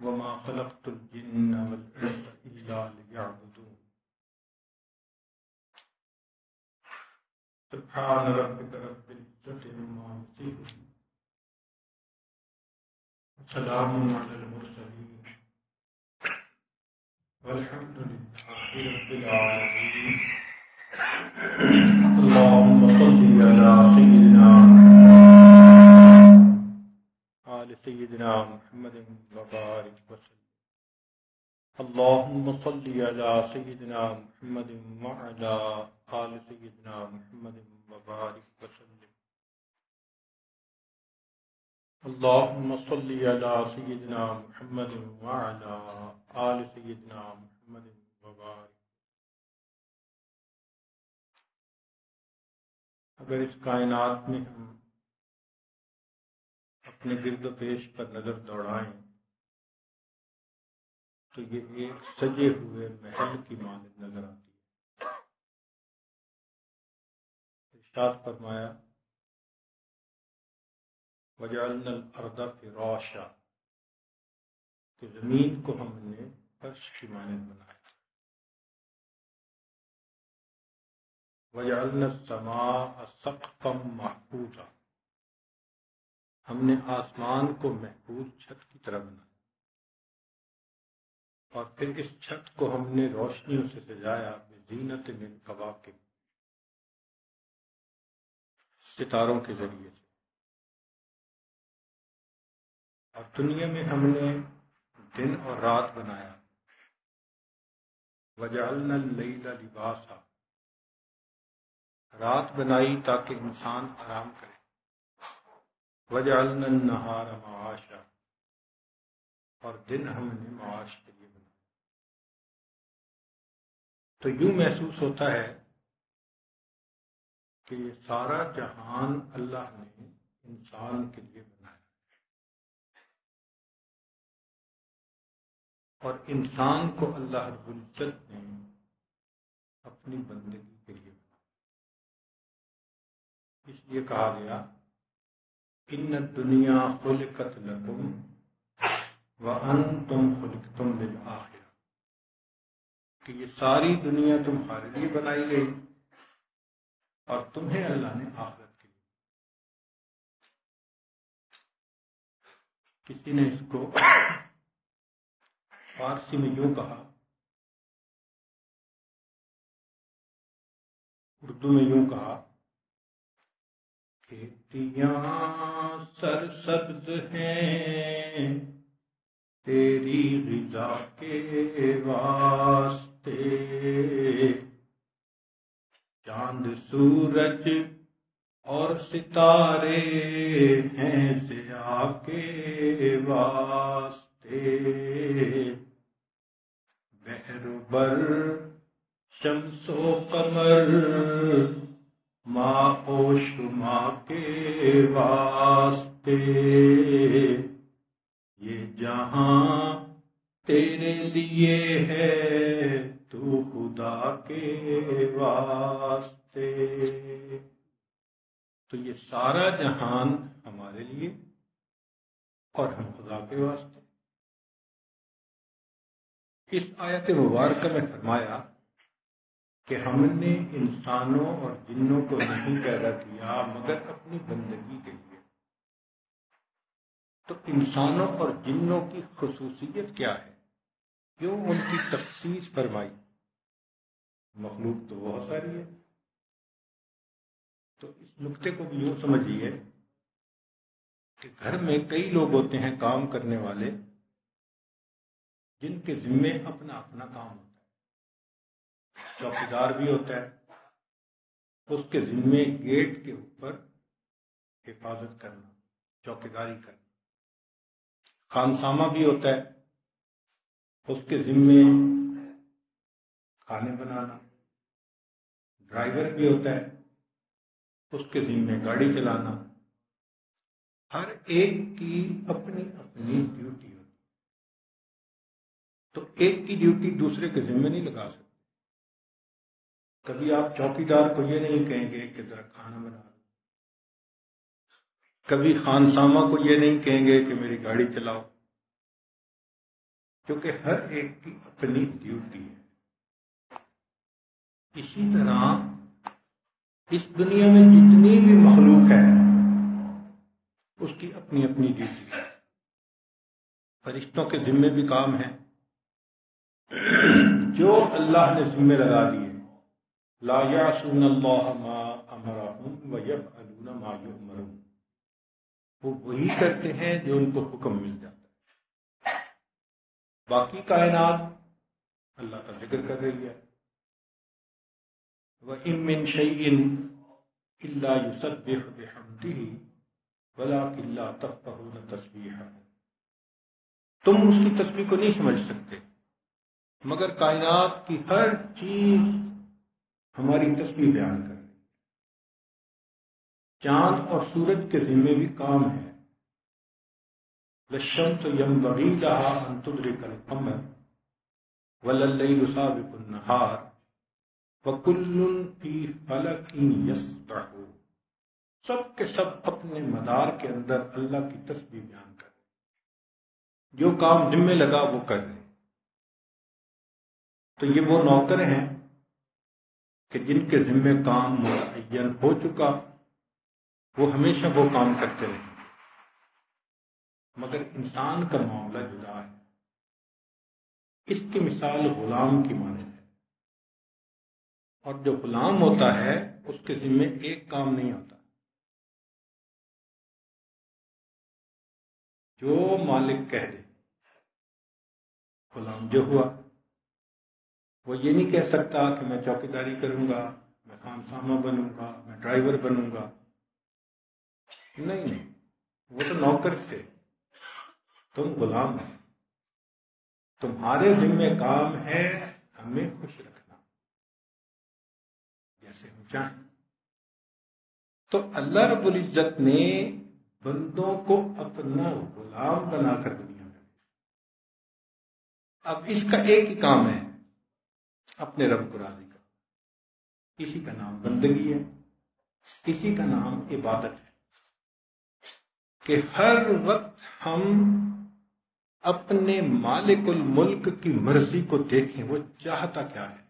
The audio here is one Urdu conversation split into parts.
وما خلقت الجن والإنس إلا ليعبدون سبحان ربك رب العزة عما يصفون وسلام على المرسلين والحمد لله رب العالمين اللهم صل على سيدنا آل سيدنا محمد وبارك وسلم. اللهم صل على سيدنا محمد وعلى آل سيدنا محمد وبارك وسلم. اللهم صل على سيدنا محمد وعلى آل سيدنا محمد وبارك اگر اس کائنات میں ہم اپنے گرد و پیش پر نظر دوڑائیں تو یہ ایک سجے ہوئے محل کی مانند نظر آتی ہے۔ ارشاد فرمایا وجالن الردا کی روشا کہ زمین کو ہم نے فرش کی مانند بنایا۔ وجالن السماء سقفا محفوظا ہم نے آسمان کو محفوظ چھت کی طرح بنایا۔ اور پھر اس چھت کو ہم نے روشنیوں سے سجایا زینت من کباب کے ستاروں کے ذریعے سے۔ اور دنیا میں ہم نے دن اور رات بنایا۔ وجالنا اللیل لباسا۔ رات بنائی تاکہ انسان آرام کرے۔ وجعلنا النهار معاشا، اور دن ہم نے معاش کے لیے بنا تو یوں محسوس ہوتا ہے کہ یہ سارا جہان اللہ نے انسان کے لیے بنایا اور انسان کو اللہ رب العزت نے اپنی بندگی کے لیے بنایا اس لیے کہا گیا ان دنیا خلقت لکم وانتم خلقتم بالآخرہ کہ یہ ساری دنیا تمہارے لیے بنائی گئی اور تمہیں اللہ نے آخرت کے لیے کسی نے اس کو فارسی میں یوں کہا، اردو میں یوں کہا کھیتیاں سر سبز ہیں۔ تیری غذا کے واسطے چاند سورج اور ستارے ہیں سیا کے واسطے۔ بہر بر شمس و قمر ماں ماں کے واسطے۔ یہ جہاں تیرے لیے ہے، تو خدا کے واسطے۔ تو یہ سارا جہان ہمارے لیے اور ہم خدا کے واسطے۔ اس آیت مبارکہ میں فرمایا کہ ہم نے انسانوں اور جنوں کو نہیں پیدا کیا مگر اپنی بندگی کے لیے۔ تو انسانوں اور جنوں کی خصوصیت کیا ہے؟ کیوں ان کی تخصیص فرمائی؟ مخلوق تو بہت ساری ہے۔ تو اس نقطے کو بھی یوں سمجھیے کہ گھر میں کئی لوگ ہوتے ہیں کام کرنے والے، جن کے ذمے اپنا اپنا کام ہوتا ہے۔ چوکیدار بھی ہوتا ہے، اس کے ذمے گیٹ کے اوپر حفاظت کرنا، چوکیداری کرنا۔ خانسامہ بھی ہوتا ہے، اس کے ذمے کھانے بنانا۔ ڈرائیور بھی ہوتا ہے، اس کے ذمے گاڑی چلانا۔ ہر ایک کی اپنی اپنی ڈیوٹی ہوتی تو ایک کی ڈیوٹی دوسرے کے ذمے نہیں لگا سکتے۔ کبھی آپ چوکی دار کو یہ نہیں کہیں گے کہ ذرا کھانا بنا کبھی خانسامہ کو یہ نہیں کہیں گے کہ میری گاڑی چلاؤ۔ کیونکہ ہر ایک کی اپنی ڈیوٹی ہے۔ اسی طرح اس دنیا میں جتنی بھی مخلوق ہے اس کی اپنی اپنی ڈیوٹی ہے۔ فرشتوں کے ذمے بھی کام ہے جو اللہ نے ذمے لگا دیے لا یاسون اللہ ما امرهم ويفعلون ما يؤمرون وہ وہی کرتے ہیں جو ان کو حکم مل جاتا ہے۔ باقی کائنات اللہ کا ذکر کر رہی ہے۔ وَإِن مِّن شَيْءٍ إِلَّا يُسَبِّحُ بِحَمْدِهِ وَلَكِن لَّا تَفْقَهُونَ تَسْبِيحَهُ تم اس کی تصویر کو نہیں سمجھ سکتے، مگر کائنات کی ہر چیز ہماری تصویر بیان کر چاند اور سورج کے ذمے بھی کام ہے۔ لشم تو یم بڑی رہا انتدر کل امر ولئی رساب النہار وکل فی سب کے سب اپنے مدار کے اندر اللہ کی تصویر بیان کر جو کام ذمے لگا وہ کر رہے تو یہ وہ نوکر ہیں کہ جن کے ذمے کام معین ہو چکا، وہ ہمیشہ وہ کام کرتے رہے مگر انسان کا معاملہ جدا ہے۔ اس کی مثال غلام کی مانے ہے۔ اور جو غلام ہوتا ہے، اس کے ذمے ایک کام نہیں ہوتا۔ جو مالک کہہ دے، غلام جو ہوا وہ یہ نہیں کہہ سکتا کہ میں چوکی داری کروں گا، میں خان سامہ بنوں گا، میں ڈرائیور بنوں گا۔ نہیں نہیں، وہ تو نوکر تھے۔ تم غلام ہو تمہارے ذمہ کام ہے ہمیں خوش رکھنا۔ جیسے ہم چاہیں۔ تو اللہ رب العزت نے بندوں کو اپنا غلام بنا کر دنیا میں اب اس کا ایک ہی کام ہے۔ اپنے رب کو راضی کر کسی کا نام بندگی ہے، کسی کا نام عبادت ہے۔ کہ ہر وقت ہم اپنے مالک الملک کی مرضی کو دیکھیں، وہ چاہتا کیا ہے؟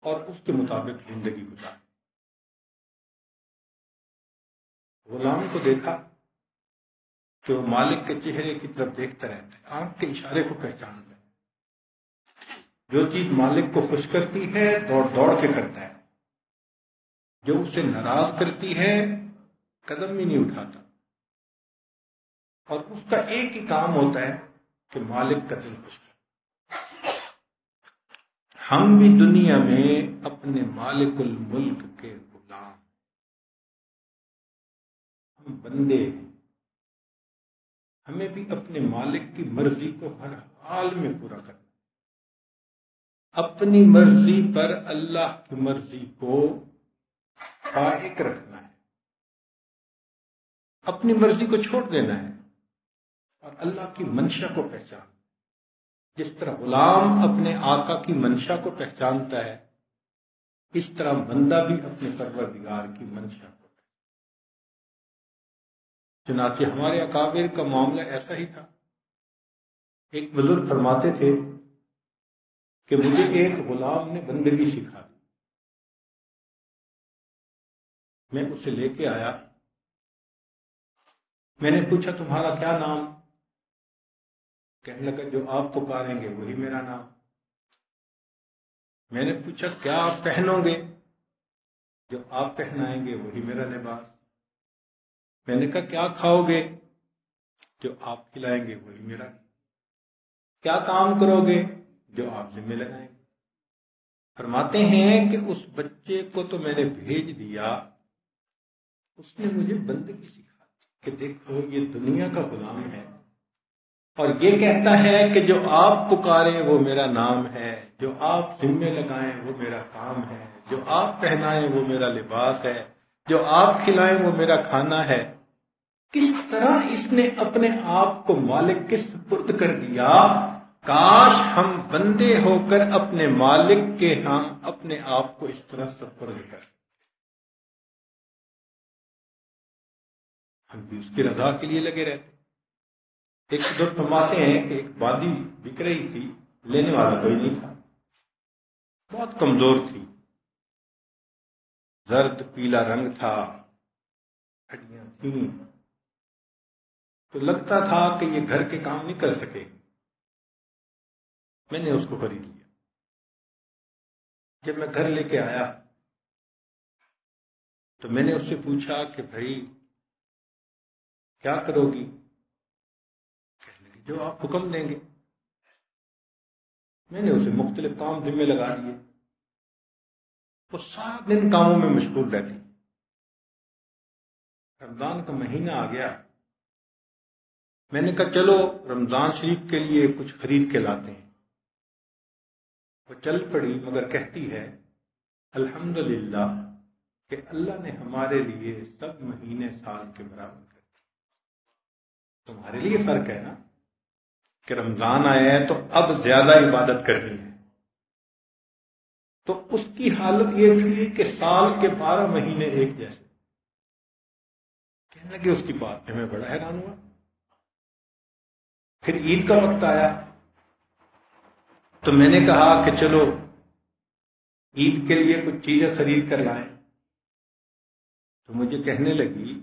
اور اس کے مطابق زندگی گزارے۔ غلام کو دیکھا کہ وہ مالک کے چہرے کی طرف دیکھتا رہتا ہے، آنکھ کے اشارے کو پہچانتا ہے۔ جو چیز مالک کو خوش کرتی ہے، دوڑ دوڑ کے کرتا ہے۔ جو اسے ناراض کرتی ہے، قدم بھی نہیں اٹھاتا۔ اور اس کا ایک ہی کام ہوتا ہے کہ مالک کا دل خوش کر ہم بھی دنیا میں اپنے مالک الملک کے غلام ہم بندے ہیں۔ ہمیں بھی اپنے مالک کی مرضی کو ہر حال میں پورا کرنا اپنی مرضی پر اللہ کی مرضی کو قائق رکھنا ہے۔ اپنی مرضی کو چھوڑ دینا ہے اور اللہ کی منشا کو پہچان۔ جس طرح غلام اپنے آقا کی منشا کو پہچانتا ہے، اس طرح بندہ بھی اپنے پروردگار کی منشا کو چنانچہ ہمارے اکابر کا معاملہ ایسا ہی تھا۔ ایک بزرگ فرماتے تھے کہ مجھے ایک غلام نے بندگی سکھا دی۔ میں اسے لے کے آیا۔ میں نے پوچھا، تمہارا کیا نام؟ کہنے لگا، جو آپ پکاریں گے وہی میرا نام. میں نے پوچھا، کیا آپ پہنو گے؟ جو آپ پہنائیں گے وہی میرا لباس. میں نے کہا، کیا کھاؤ گے؟ جو آپ کھلائیں گے وہی میرا. کیا کام کرو گے؟ جو آپ ذمہ لگائیں گے فرماتے ہیں کہ اس بچے کو تو میں نے بھیج دیا۔ اس نے مجھے بندگی سکھا کہ دیکھو، یہ دنیا کا غلام ہے۔ اور یہ کہتا ہے کہ جو آپ پکارے وہ میرا نام ہے۔ جو آپ ذمے لگائیں وہ میرا کام ہے۔ جو آپ پہنائیں وہ میرا لباس ہے۔ جو آپ کھلائیں وہ میرا کھانا ہے۔ کس طرح اس نے اپنے آپ کو مالک کے سپرد کر دیا؟ کاش ہم بندے ہو کر اپنے مالک کے ہم اپنے آپ کو اس طرح سپرد کر ہم بھی اس کی رضا کے لیے لگے رہتے۔ ایک دو فرماتے ہیں کہ ایک وادی بک رہی تھی، لینے والا کوئی نہیں تھا۔ بہت کمزور تھی۔ زرد پیلا رنگ تھا، ہڈیاں تھیں۔ تو لگتا تھا کہ یہ گھر کے کام نہیں کر سکے۔ میں نے اس کو خرید لیا۔ جب میں گھر لے کے آیا، تو میں نے اس سے پوچھا کہ بھائی، کیا کرو گی؟ کہنے لگی جو آپ حکم دیں گے۔ میں نے اسے مختلف کام ذمے لگا دیے وہ سارا دن کاموں میں مشغول رہتی۔ رمضان کا مہینہ آ گیا۔ میں نے کہا، چلو، رمضان شریف کے لیے کچھ خرید کے لاتے ہیں۔ وہ چل پڑی مگر کہتی ہے الحمد کہ اللہ نے ہمارے لیے سب مہینے سال کے برابر کر تمہارے لیے فرق ہے نا؟ کہ رمضان آیا ہے تو اب زیادہ عبادت کرنی ہے۔ تو اس کی حالت یہ تھی کہ سال کے بارہ مہینے ایک جیسے۔ کہنے کہ اس کی بات میں میں بڑا حیران ہوا۔ پھر عید کا وقت آیا۔ تو میں نے کہا کہ چلو، عید کے لیے کچھ چیزیں خرید کر لائیں۔ تو مجھے کہنے لگی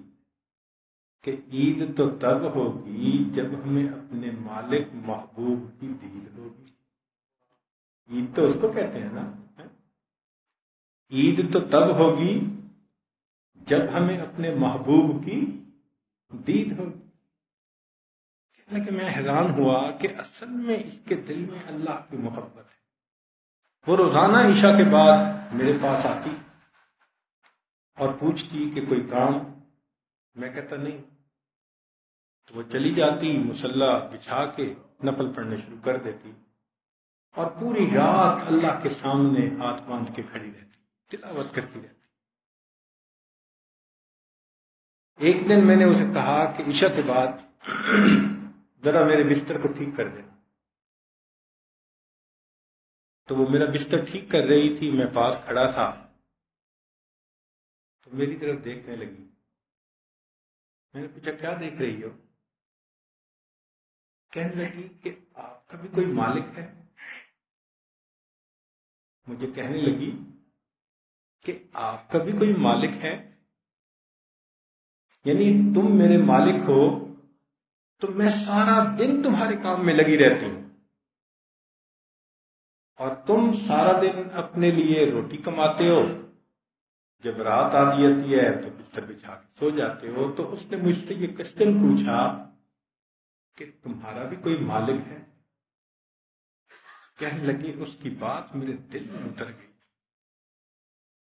کہ عید تو تب ہوگی جب ہمیں اپنے مالک محبوب کی دید ہوگی۔ عید تو اس کو کہتے ہیں نا۔ عید تو تب ہوگی جب ہمیں اپنے محبوب کی دید ہوگی۔ کہ میں حیران ہوا کہ اصل میں اس کے دل میں اللہ کی محبت ہے۔ وہ روزانہ عشاء کے بعد میرے پاس آتی اور پوچھتی کہ کوئی کام؟ میں کہتا نہیں۔ تو وہ چلی جاتی، مسلح بچھا کے نفل پڑھنے شروع کر دیتی اور پوری رات اللہ کے سامنے ہاتھ باندھ کے کھڑی رہتی، تلاوت کرتی رہتی۔ ایک دن میں نے اسے کہا کہ عشاء کے بعد ذرا میرے بستر کو ٹھیک کر دینا تو وہ میرا بستر ٹھیک کر رہی تھی، میں پاس کھڑا تھا۔ تو میری طرف دیکھنے لگی۔ میں نے پوچھا، کیا دیکھ رہی ہو؟ کہنے لگی کہ آپ کا بھی کوئی مالک ہے۔ مجھے کہنے لگی کہ آپ کا بھی کوئی مالک ہے۔ یعنی تم میرے مالک ہو۔ تو میں سارا دن تمہارے کام میں لگی رہتی ہوں۔ اور تم سارا دن اپنے لیے روٹی کماتے ہو۔ جب رات آتی جاتی ہے تو بستر بچھا کے سو جاتے ہو۔ تو اس نے مجھ سے یہ کشتن پوچھا کہ تمہارا بھی کوئی مالک ہے؟ کہنے لگی، اس کی بات میرے دل میں اتر گئی۔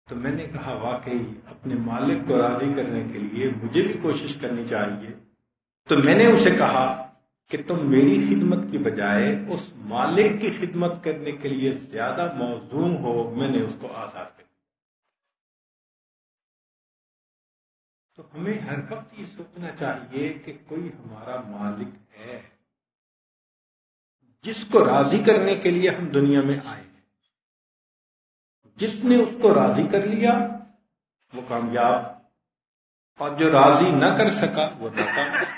تو میں نے کہا، واقعی اپنے مالک کو راضی کرنے کے لیے مجھے بھی کوشش کرنی چاہیے۔ تو میں نے اسے کہا کہ تم میری خدمت کی بجائے اس مالک کی خدمت کرنے کے لیے زیادہ موزوں ہو، میں نے اس کو آزاد کر تو ہمیں ہر وقت یہ سوچنا چاہیے کہ کوئی ہمارا مالک ہے جس کو راضی کرنے کے لیے ہم دنیا میں آئے جس نے اس کو راضی کر لیا، وہ کامیاب، اور جو راضی نہ کر سکا، وہ ناکام۔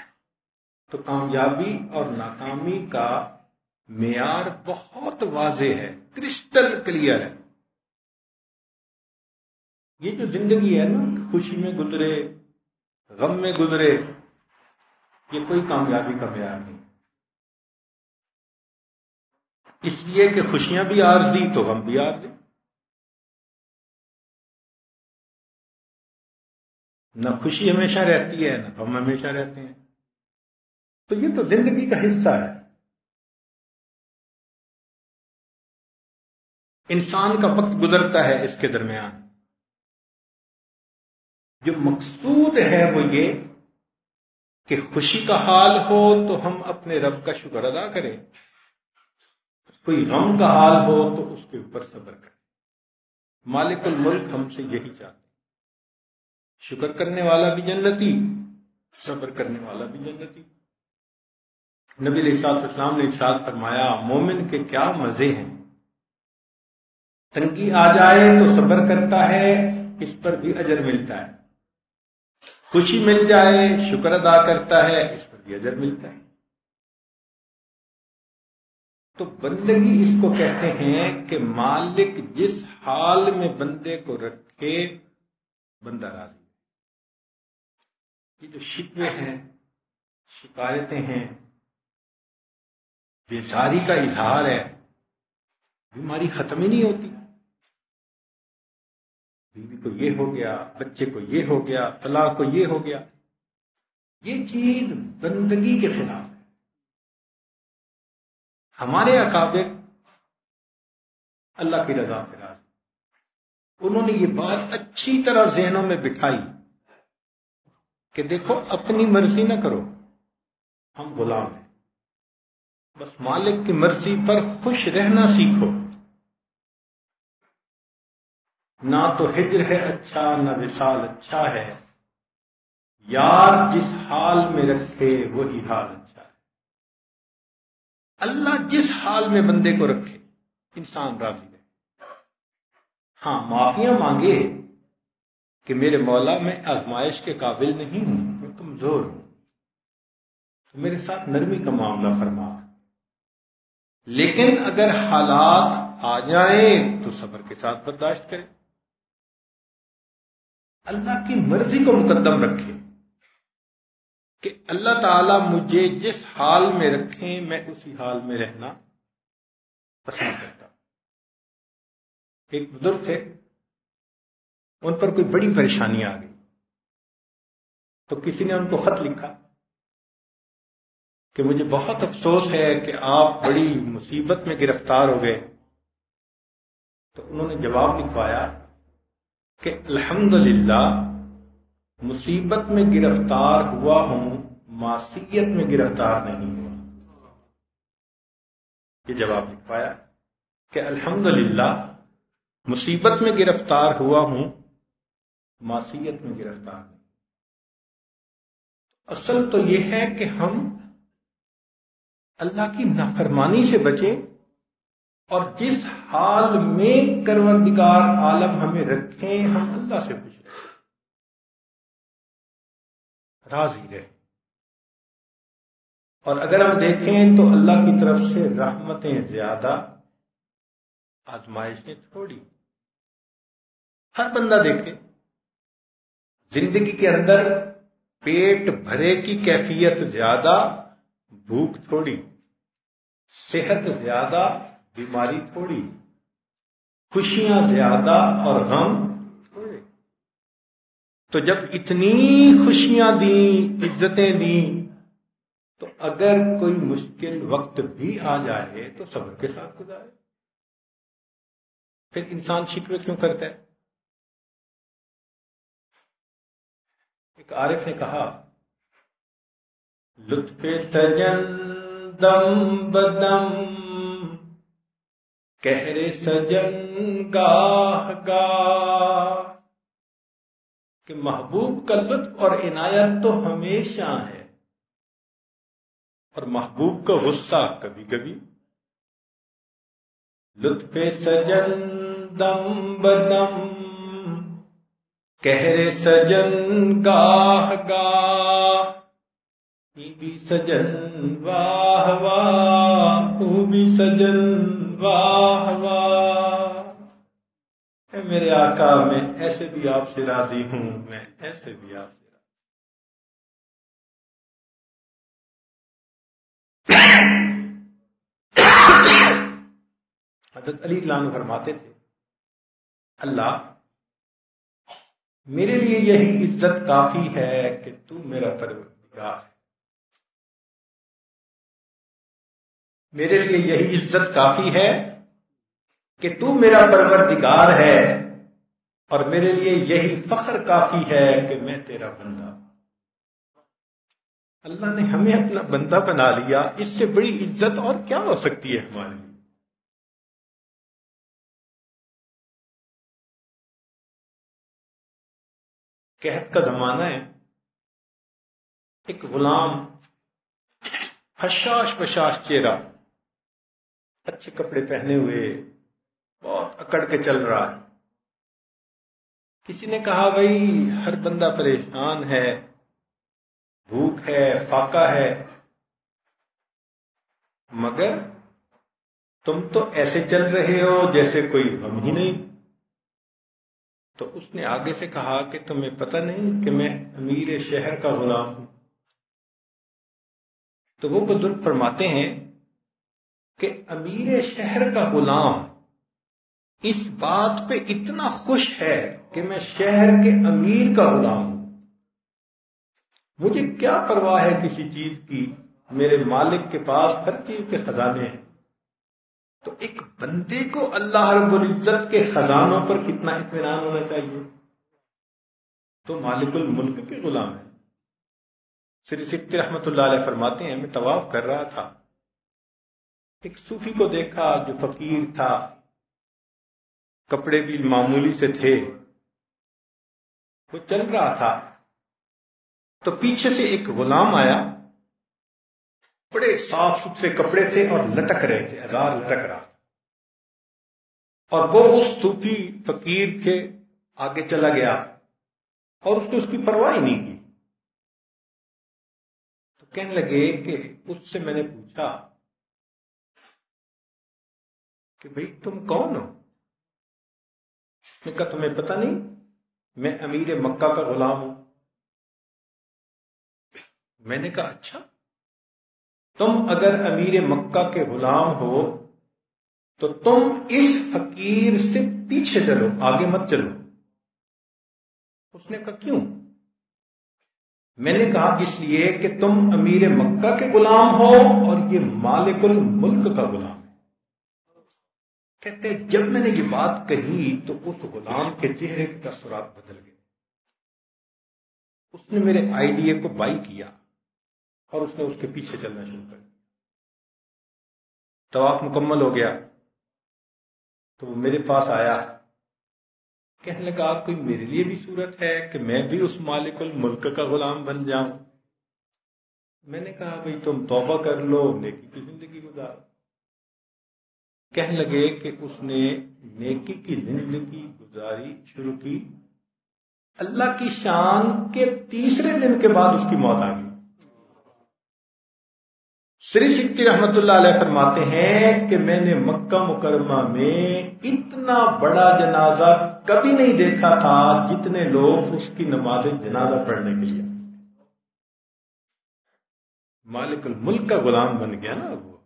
تو کامیابی اور ناکامی کا معیار بہت واضح ہے کرسٹل کلیئر ہے۔ یہ جو زندگی ہے نا، خوشی میں گزرے، غم میں گزرے، یہ کوئی کامیابی کا معیار نہیں۔ اس لیے کہ خوشیاں بھی عارضی، تو غم بھی عارضی۔ نہ خوشی ہمیشہ رہتی ہے، نہ غم ہمیشہ رہتے ہیں۔ تو یہ تو زندگی کا حصہ ہے۔ انسان کا وقت گزرتا ہے اس کے درمیان۔ جو مقصود ہے وہ یہ کہ خوشی کا حال ہو تو ہم اپنے رب کا شکر ادا کریں۔ کوئی غم کا حال ہو تو اس کے اوپر صبر کریں۔ مالک الملک ہم سے یہی چاہتے شکر کرنے والا بھی جنتی، صبر کرنے والا بھی جنتی۔ نبی علیہ السلام نے ارشاد فرمایا، مومن کے کیا مزے ہیں؟ تنگی آ جائے تو صبر کرتا ہے، اس پر بھی اجر ملتا ہے۔ خوشی مل جائے، شکر ادا کرتا ہے، اس پر بھی اجر ملتا ہے۔ تو بندگی اس کو کہتے ہیں کہ مالک جس حال میں بندے کو رکھے، بندہ راضی یہ جو شکوے ہیں، شکایتیں ہیں بیزاری کا اظہار ہے، بیماری ختم ہی نہیں ہوتی۔ بیوی کو یہ ہو گیا، بچے کو یہ ہو گیا، طلاق کو یہ ہو گیا۔ یہ چیز بندگی کے خلاف ہے۔ ہمارے اکابر اللہ کی رضا فراز انہوں نے یہ بات اچھی طرح ذہنوں میں بٹھائی کہ دیکھو، اپنی مرضی نہ کرو، ہم غلام ہیں۔ بس مالک کی مرضی پر خوش رہنا سیکھو۔ نہ تو ہجر ہے اچھا نہ وصال اچھا ہے۔ یار جس حال میں رکھے، وہی حال اچھا ہے۔ اللہ جس حال میں بندے کو رکھے، انسان راضی رہے۔ ہاں معافیاں مانگے کہ میرے مولا میں آزمائش کے قابل نہیں ہوں، میں کمزور ہوں۔ تو میرے ساتھ نرمی کا معاملہ فرما۔ لیکن اگر حالات آ جائیں تو صبر کے ساتھ برداشت کریں۔ اللہ کی مرضی کو مقدم رکھے کہ اللہ تعالی مجھے جس حال میں رکھیں میں اسی حال میں رہنا پسند کرتا ایک بزرگ تھے، ان پر کوئی بڑی پریشانی آ گئی۔ تو کسی نے ان کو خط لکھا۔ کہ مجھے بہت افسوس ہے کہ آپ بڑی مصیبت میں گرفتار ہو گئے۔ تو انہوں نے جواب لکھوایا کہ الحمد مصیبت میں گرفتار ہوا ہوں، معصیت میں گرفتار نہیں ہوا۔ یہ جواب لکھوایا کہ الحمد مصیبت میں گرفتار ہوا ہوں، معصیت میں گرفتار نہیں۔ اصل تو یہ ہے کہ ہم اللہ کی نافرمانی سے بچیں اور جس حال میں کروردگار عالم ہمیں رکھیں، ہم اللہ سے خوش رہیں۔ راضی رہیں۔ اور اگر ہم دیکھیں تو اللہ کی طرف سے رحمتیں زیادہ آزمائشیں تھوڑی۔ ہر بندہ دیکھے، زندگی کے اندر پیٹ بھرے کی کیفیت زیادہ بھوک تھوڑی، صحت زیادہ، بیماری تھوڑی، خوشیاں زیادہ اور غم تھوڑے۔ تو جب اتنی خوشیاں دیں، عزتیں دیں، تو اگر کوئی مشکل وقت بھی آ جائے تو صبر کے ساتھ گزارے۔ پھر انسان شکوے کیوں کرتا ہے؟ ایک عارف نے کہا لطف سجندم بدم کہرے سجن گاہ گاہ۔ کہ محبوب کا لطف اور عنایت تو ہمیشہ ہے، اور محبوب کا غصہ کبھی کبھی۔ لطف سجن دم بدم کہرے سجن گاہ گاہ۔ بھی سجن واہ واہ بھی سجن واہ واہ۔ میرے آقا، میں ایسے بھی آپ سے راضی ہوں، میں ایسے بھی آپ سے حضرت علی لان فرماتے تھے، اللہ، میرے لیے یہی عزت کافی ہے کہ تو میرا پروردگار ہے۔ میرے لیے یہی عزت کافی ہے کہ تو میرا پروردگار ہے اور میرے لیے یہی فخر کافی ہے کہ میں تیرا بندہ اللہ نے ہمیں اپنا بندہ بنا لیا۔ اس سے بڑی عزت اور کیا ہو سکتی ہے ہمارے لیے؟ قحط کا زمانہ ہے۔ ایک غلام حشاش بشاش چہرہ اچھے کپڑے پہنے ہوئے بہت اکڑ کے چل رہا ہے۔ کسی نے کہا، بھائی، ہر بندہ پریشان ہے، بھوک ہے، فاقہ ہے۔ مگر تم تو ایسے چل رہے ہو جیسے کوئی غم ہی نہیں۔ تو اس نے آگے سے کہا کہ تمہیں پتہ نہیں کہ میں امیر شہر کا غلام ہوں۔ تو وہ بزرگ فرماتے ہیں کہ امیر شہر کا غلام اس بات پہ اتنا خوش ہے کہ میں شہر کے امیر کا غلام ہوں۔ مجھے کیا پرواہ ہے کسی چیز کی؟ میرے مالک کے پاس ہر چیز کے خزانے ہیں۔ تو ایک بندے کو اللہ رب العزت کے خزانوں پر کتنا اطمینان ہونا چاہیے؟ تو مالک الملک کے غلام ہے سری سکتی رحمت اللہ علیہ فرماتے ہیں، میں طواف کر رہا تھا۔ ایک صوفی کو دیکھا جو فقیر تھا، کپڑے بھی معمولی سے تھے۔ وہ چل رہا تھا۔ تو پیچھے سے ایک غلام آیا۔ بڑے صاف ستھرے کپڑے تھے اور لٹک رہے تھے، ہزار لٹک رہا تھا۔ اور وہ اس صوفی فقیر کے آگے چلا گیا اور اس نے اس کی پرواہ نہیں کی۔ تو کہنے لگے کہ اس سے میں نے پوچھا کہ بھئی تم کون ہو؟ نے کہا، تمہیں پتہ نہیں، میں امیر مکہ کا غلام ہوں۔ میں نے کہا اچھا۔ تم اگر امیر مکہ کے غلام ہو، تو تم اس فقیر سے پیچھے چلو، آگے مت چلو۔ اس نے کہا، کیوں؟ میں نے کہا، اس لیے کہ تم امیر مکہ کے غلام ہو اور یہ مالک الملک کا غلام۔ کہتے جب میں نے یہ بات کہی تو اس غلام کے چہرے کے تصورات بدل گئے۔ اس نے میرے آئیڈیا کو بائی کیا اور اس نے اس کے پیچھے چلنا شروع کر دیا۔ طواف مکمل ہو گیا تو وہ میرے پاس آیا۔ کہنے لگا کوئی میرے لیے بھی صورت ہے کہ میں بھی اس مالک الملک کا غلام بن جاؤں؟ میں نے کہا، بھائی تم توبہ کر لو، نیکی کی زندگی گزارو۔ کہنے لگے کہ اس نے نیکی کی زندگی گزاری، شروع کی۔ اللہ کی شان کے تیسرے دن کے بعد اس کی موت آ گئی۔ سری شکتی رحمت اللہ علیہ فرماتے ہیں کہ میں نے مکہ مکرمہ میں اتنا بڑا جنازہ کبھی نہیں دیکھا تھا جتنے لوگ اس کی نماز جنازہ پڑھنے کے لیے۔ مالک الملک کا غلام بن گیا نا وہ۔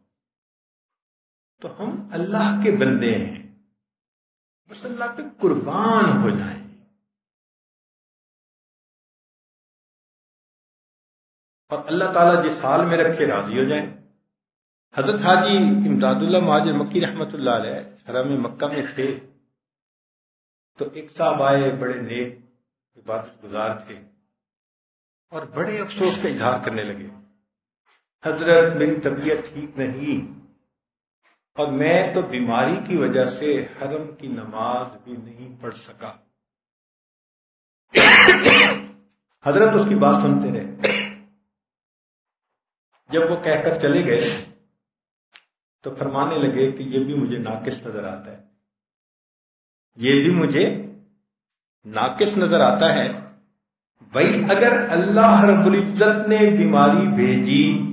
تو ہم اللہ کے بندے ہیں۔ بس اللہ پہ قربان ہو جائیں۔ اور اللہ تعالیٰ جس حال میں رکھے راضی ہو جائیں۔ حضرت حاجی امداد اللہ مہاجر مکی رحمت اللہ علیہ حرم مکہ میں تھے۔ تو ایک صاحب آئے، بڑے نیک عبادت گزار تھے۔ اور بڑے افسوس کا اظہار کرنے لگے۔ حضرت میری طبیعت ٹھیک نہیں۔ اور میں تو بیماری کی وجہ سے حرم کی نماز بھی نہیں پڑھ سکا۔ حضرت اس کی بات سنتے رہے۔ جب وہ کہہ کر چلے گئے تو فرمانے لگے کہ یہ بھی مجھے ناقص نظر آتا ہے۔ یہ بھی مجھے ناقص نظر آتا ہے۔ بھائی اگر اللہ رب العزت نے بیماری بھیجی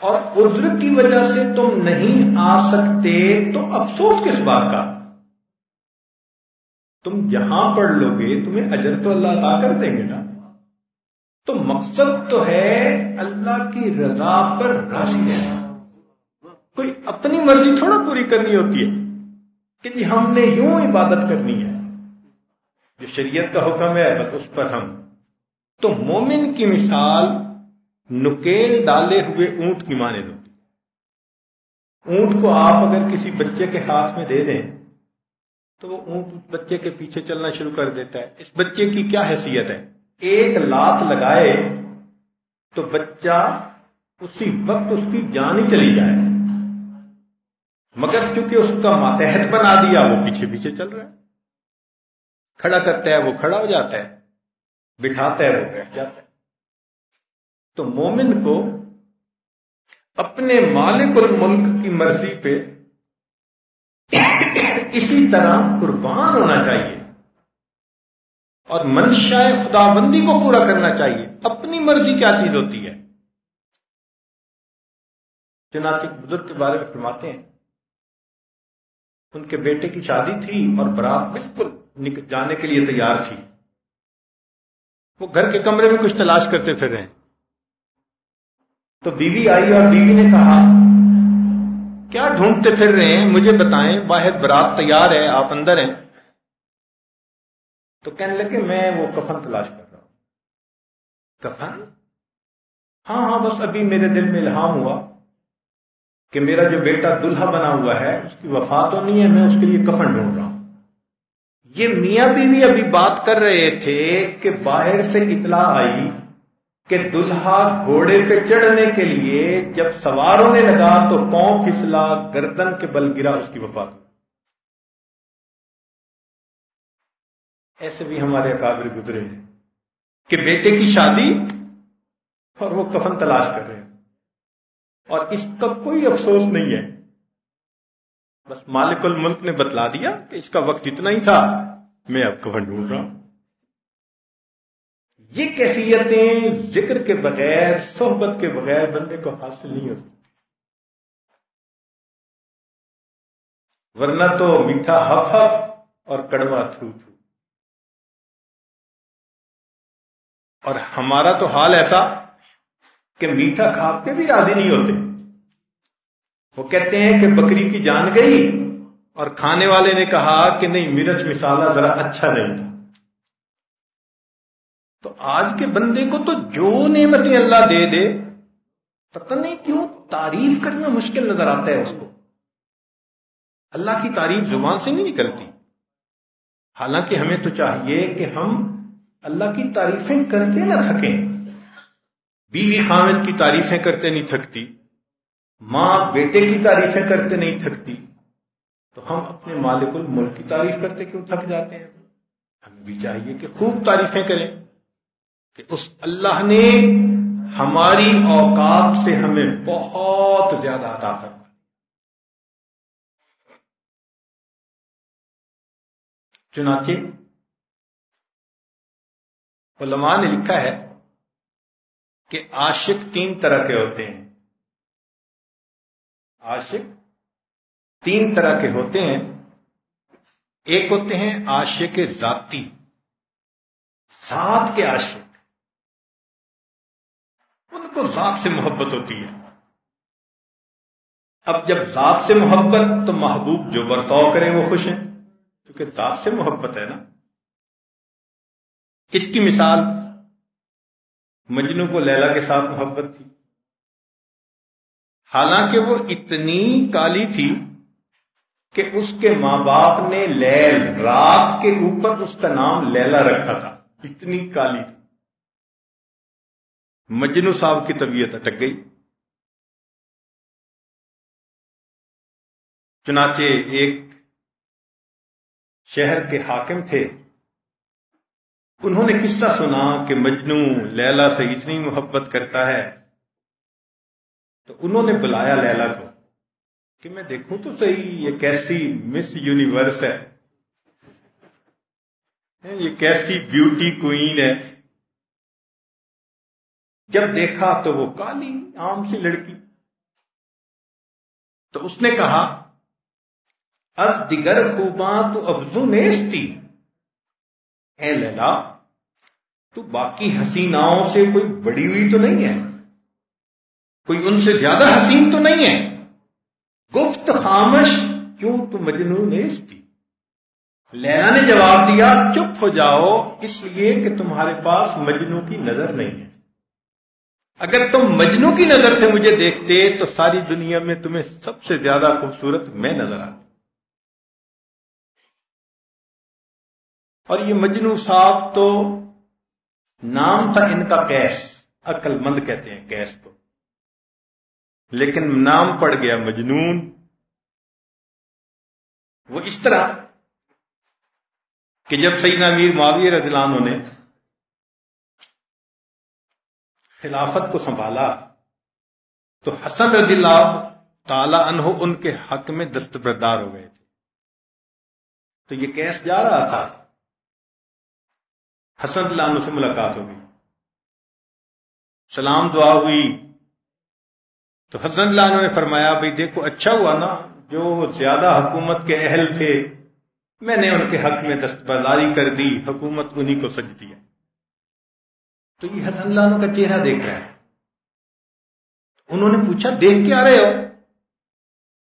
اور عذر کی وجہ سے تم نہیں آ سکتے تو افسوس کس بات کا؟ تم یہاں پڑھ لو گے تمہیں اجر تو اللہ عطا کر دیں گے نا۔ تو مقصد تو ہے اللہ کی رضا پر راضی ہے کوئی اپنی مرضی تھوڑا پوری کرنی ہوتی ہے کہ جی ہم نے یوں عبادت کرنی ہے۔ جو شریعت کا حکم ہے، بس اس پر ہم۔ تو مومن کی مثال نکیل ڈالے ہوئے اونٹ کی مانے دو۔ اونٹ کو آپ اگر کسی بچے کے ہاتھ میں دے دیں، تو وہ اونٹ بچے کے پیچھے چلنا شروع کر دیتا ہے۔ اس بچے کی کیا حیثیت ہے؟ ایک لات لگائے تو بچہ اسی وقت اس کی جان ہی چلی جائے۔ مگر چونکہ اس کا ماتحت بنا دیا، وہ پیچھے پیچھے چل رہا ہے۔ کھڑا کرتا ہے، وہ کھڑا ہو جاتا ہے۔ بٹھاتا ہے، وہ بیٹھ جاتا ہے۔ تو مومن کو اپنے مالک الملک کی مرضی پہ اسی طرح قربان ہونا چاہیے اور منشا خدا بندی کو پورا کرنا چاہیے۔ اپنی مرضی کیا چیز ہوتی ہے؟ چناتی بزرگ کے بارے میں فرماتے ہیں، ان کے بیٹے کی شادی تھی اور برات بالکل جانے کے لیے تیار تھی۔ وہ گھر کے کمرے میں کچھ تلاش کرتے پھر رہے ہیں۔ تو بیوی آئی اور بیوی نے کہا، کیا ڈھونڈتے پھر رہے ہیں؟ مجھے بتائیں باہر برات تیار ہے، آپ اندر ہیں. تو کہنے لگے، میں وہ کفن تلاش کر رہا ہوں. کفن؟ ہاں ہاں بس ابھی میرے دل میں الہام ہوا کہ میرا جو بیٹا دلہا بنا ہوا ہے، اس کی وفا تو نہیں ہے، میں اس کے لیے کفن ڈھونڈ رہا ہوں۔ یہ میاں بیوی ابھی بات کر رہے تھے کہ باہر سے اطلاع آئی کہ دلہا گھوڑے پہ چڑھنے کے لیے جب سوار ہونے لگا تو پاؤں پھسلا، گردن کے بل گرا، اس کی وفات ایسے بھی ہمارے اکابر گزرے ہیں کہ بیٹے کی شادی اور وہ کفن تلاش کر رہے ہیں۔ اور اس کا کوئی افسوس نہیں ہے۔ بس مالک الملک نے بتلا دیا کہ اس کا وقت اتنا ہی تھا۔ میں اب کفن ڈھونڈ رہا ہوں۔ یہ کیفیتیں ذکر کے بغیر، صحبت کے بغیر بندے کو حاصل نہیں ہوتی۔ ورنہ تو میٹھا ہف ہف اور کڑوا تھو تھو اور ہمارا تو حال ایسا کہ میٹھا کھا کے بھی راضی نہیں ہوتے۔ وہ کہتے ہیں کہ بکری کی جان گئی اور کھانے والے نے کہا کہ نہیں، مرچ مسالہ ذرا اچھا نہیں تھا۔ تو آج کے بندے کو تو جو نعمتیں اللہ دے دے، پتہ نہیں کیوں تعریف کرنا مشکل نظر آتا ہے اس کو۔ اللہ کی تعریف زبان سے نہیں نکلتی۔ حالانکہ ہمیں تو چاہیے کہ ہم اللہ کی تعریفیں کرتے نہ تھکیں۔ بیوی خامد کی تعریفیں کرتے نہیں تھکتی۔ ماں بیٹے کی تعریفیں کرتے نہیں تھکتی۔ تو ہم اپنے مالک الملک کی تعریف کرتے کیوں تھک جاتے ہیں؟ ہمیں بھی چاہیے کہ خوب تعریفیں کریں۔ کہ اس اللہ نے ہماری اوقات سے ہمیں بہت زیادہ عطا کروا چنانچہ علماء نے لکھا ہے کہ عاشق تین طرح کے ہوتے ہیں۔ عاشق تین طرح کے ہوتے ہیں۔ ایک ہوتے ہیں عاشق ذاتی ذات کے عاشق۔ کو ذات سے محبت ہوتی ہے۔ اب جب ذات سے محبت تو محبوب جو برتاؤ کرے وہ خوش ہیں، کیونکہ ذات سے محبت ہے نا۔ اس کی مثال مجنو کو لیلا کے ساتھ محبت تھی۔ حالانکہ وہ اتنی کالی تھی کہ اس کے ماں باپ نے لیل رات کے اوپر اس کا نام لیلا رکھا تھا۔ اتنی کالی تھی۔ مجنو صاحب کی طبیعت اٹک گئی۔ چنانچہ ایک شہر کے حاکم تھے۔ انہوں نے قصہ سنا کہ مجنو لیلا سے اتنی محبت کرتا ہے۔ تو انہوں نے بلایا لیلا کو کہ میں دیکھوں تو صحیح، یہ کیسی مس یونیورس ہے۔ یہ کیسی بیوٹی کوئین ہے۔ جب دیکھا تو وہ کالی عام سی لڑکی۔ تو اس نے کہا، از دیگر خوباں تو افزو نیستی اے لیلا، تو باقی حسیناؤں سے کوئی بڑی ہوئی تو نہیں ہے۔ کوئی ان سے زیادہ حسین تو نہیں ہے۔ گفت خامش، کیوں تو مجنو نیستی لینا نے جواب دیا، چپ ہو جاؤ، اس لیے کہ تمہارے پاس مجنو کی نظر نہیں ہے۔ اگر تم مجنو کی نظر سے مجھے دیکھتے تو ساری دنیا میں تمہیں سب سے زیادہ خوبصورت میں نظر آتی۔ اور یہ مجنو صاحب تو نام تھا ان کا کیس عقل مند کہتے ہیں کیس کو۔ لیکن نام پڑ گیا مجنون۔ وہ اس طرح کہ جب سیدنا میر معاویہ رضی اللہ عنہ نے خلافت کو سنبھالا۔ تو حسن رضی اللہ تعالی عنہ ان کے حق میں دستبردار ہو گئے تھے۔ تو یہ کیس جا رہا تھا۔ حسن اللہ عنہ سے ملاقات ہوگی سلام دعا ہوئی۔ تو حسن اللہ عنہ نے فرمایا بھائی دیکھو اچھا ہوا نا، جو زیادہ حکومت کے اہل تھے، میں نے ان کے حق میں دستبرداری کر دی، حکومت انہی کو سج دیا تو یہ حسن لانو کا چہرہ دیکھ رہا ہے انہوں نے پوچھا، دیکھ کے آ رہے ہو؟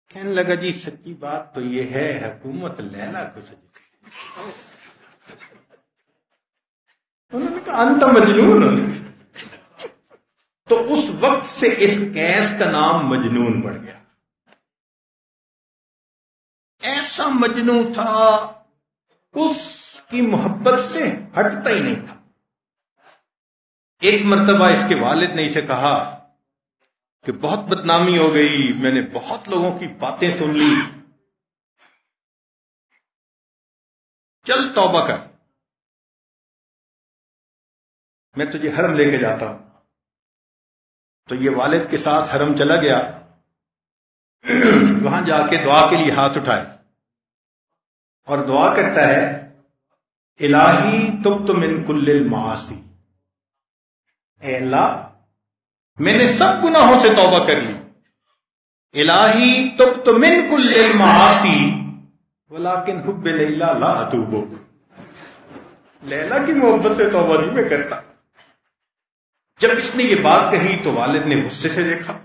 کہنے لگا جی سچی بات تو یہ ہے، حکومت لینا کو سجتی انہوں نے کہا، انت مجنون۔ تو اس وقت سے اس کیس کا نام مجنون پڑ گیا۔ ایسا مجنون تھا، اس کی محبت سے ہٹتا ہی نہیں تھا۔ ایک مرتبہ اس کے والد نے اسے کہا کہ بہت بدنامی ہو گئی، میں نے بہت لوگوں کی باتیں سن لی۔ چل توبہ کر۔ میں تجھے حرم لے کے جاتا ہوں۔ تو یہ والد کے ساتھ حرم چلا گیا۔ وہاں جا کے دعا کے لیے ہاتھ اٹھائے۔ اور دعا کرتا ہے، الہی تب تو من کل المعاصی۔ اے اللہ، میں نے سب گناہوں سے توبہ کر لی۔ الہی تب تو من کل المعاصی ولیکن حب لیلا لا اتوبو لیلا کی محبت سے توبہ نہیں میں کرتا۔ جب اس نے یہ بات کہی تو والد نے غصے سے دیکھا۔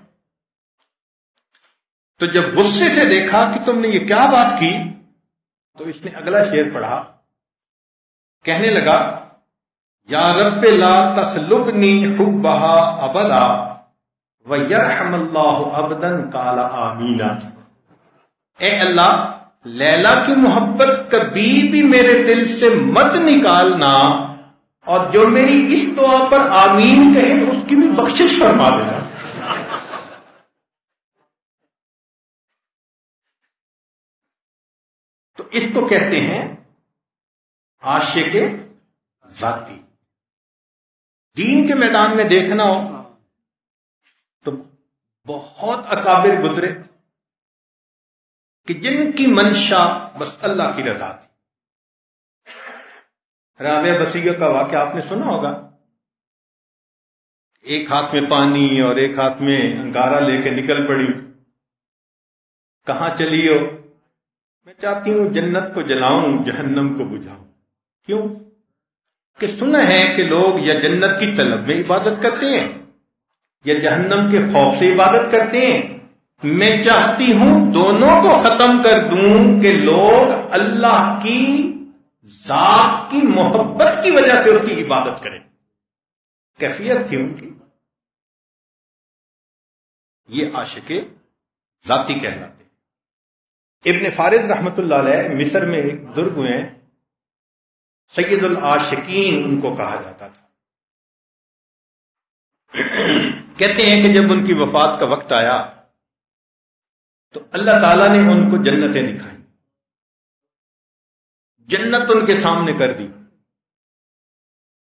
تو جب غصے سے دیکھا کہ تم نے یہ کیا بات کی، تو اس نے اگلا شعر پڑھا۔ کہنے لگا یا رب لا تسلبنی حبہا ابدا ویرحم اللہ ابدن کالا آمینا اے اللہ، لیلا کی محبت کبھی بھی میرے دل سے مت نکالنا اور جو میری اس دعا پر آمین کہے اس کی بھی بخشش فرما دینا۔ تو اس کو کہتے ہیں آشے کے ذاتی۔ دین کے میدان میں دیکھنا ہو، تو بہت اکابر گزرے کہ جن کی منشا بس اللہ کی رضا تھی۔ رابعہ بسیہ کا واقعہ آپ نے سنا ہوگا۔ ایک ہاتھ میں پانی اور ایک ہاتھ میں انگارا لے کے نکل پڑی۔ کہاں چلی ہو؟ میں چاہتی ہوں جنت کو جلاؤں، جہنم کو بجھاؤں۔ کیوں؟ کہ سنا ہے کہ لوگ یا جنت کی طلب میں عبادت کرتے ہیں، یا جہنم کے خوف سے عبادت کرتے ہیں۔ میں چاہتی ہوں دونوں کو ختم کر دوں کہ لوگ اللہ کی ذات کی محبت کی وجہ سے اس کی عبادت کریں۔ کیفیت تھی ان کی۔ یہ عاشق ذاتی کہلاتے ابن فارد رحمت اللہ علیہ مصر میں ایک درگ ہوئے سید العاشقین ان کو کہا جاتا تھا۔ کہتے ہیں کہ جب ان کی وفات کا وقت آیا، تو اللہ تعالی نے ان کو جنتیں دکھائیں جنت ان کے سامنے کر دی۔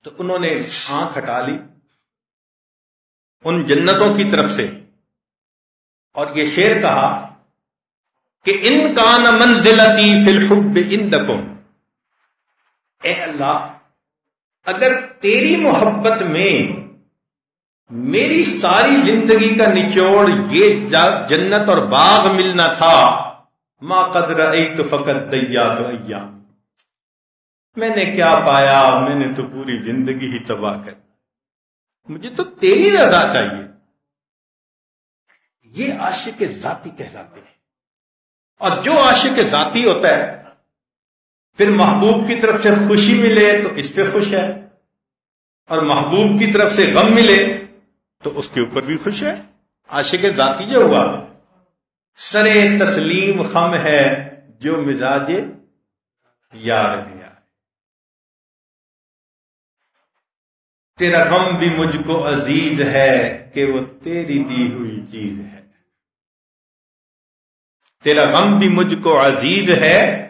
تو انہوں نے آنکھ ہٹا لی ان جنتوں کی طرف سے۔ اور یہ شیر کہا کہ ان کا نہ منزلتی فلحب ان اے اللہ، اگر تیری محبت میں میری ساری زندگی کا نچوڑ یہ جنت اور باغ ملنا تھا ماں قدر تو فقط دیا تو میں نے کیا پایا، میں نے تو پوری زندگی ہی تباہ کر مجھے تو تیری رضا چاہیے۔ یہ عاشق ذاتی کہلاتے ہیں۔ اور جو عاشق ذاتی ہوتا ہے پھر محبوب کی طرف سے خوشی ملے تو اس پہ خوش ہے۔ اور محبوب کی طرف سے غم ملے تو اس کے اوپر بھی خوش ہے۔ عاشق ذاتی جو ہوا سرے تسلیم خم ہے جو مزاج یار دیا تیرا غم بھی مجھ کو عزیز ہے کہ وہ تیری دی ہوئی چیز ہے۔ تیرا غم بھی مجھ کو عزیز ہے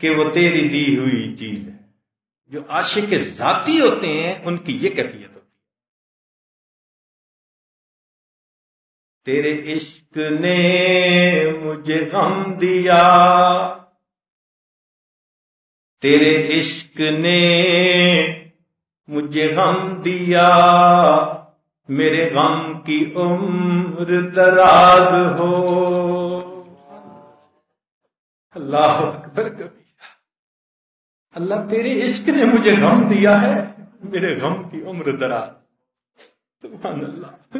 کہ وہ تیری دی ہوئی چیز ہے۔ جو عاشق ذاتی ہوتے ہیں، ان کی یہ کیفیت ہوتی ہے۔ تیرے عشق نے مجھے غم دیا۔ تیرے عشق نے مجھے غم دیا۔ میرے غم کی عمر دراز ہو۔ اللہ اکبر۔ کبھی اللہ تیرے عشق نے مجھے غم دیا ہے، میرے غم کی عمر دراز سبحان اللہ۔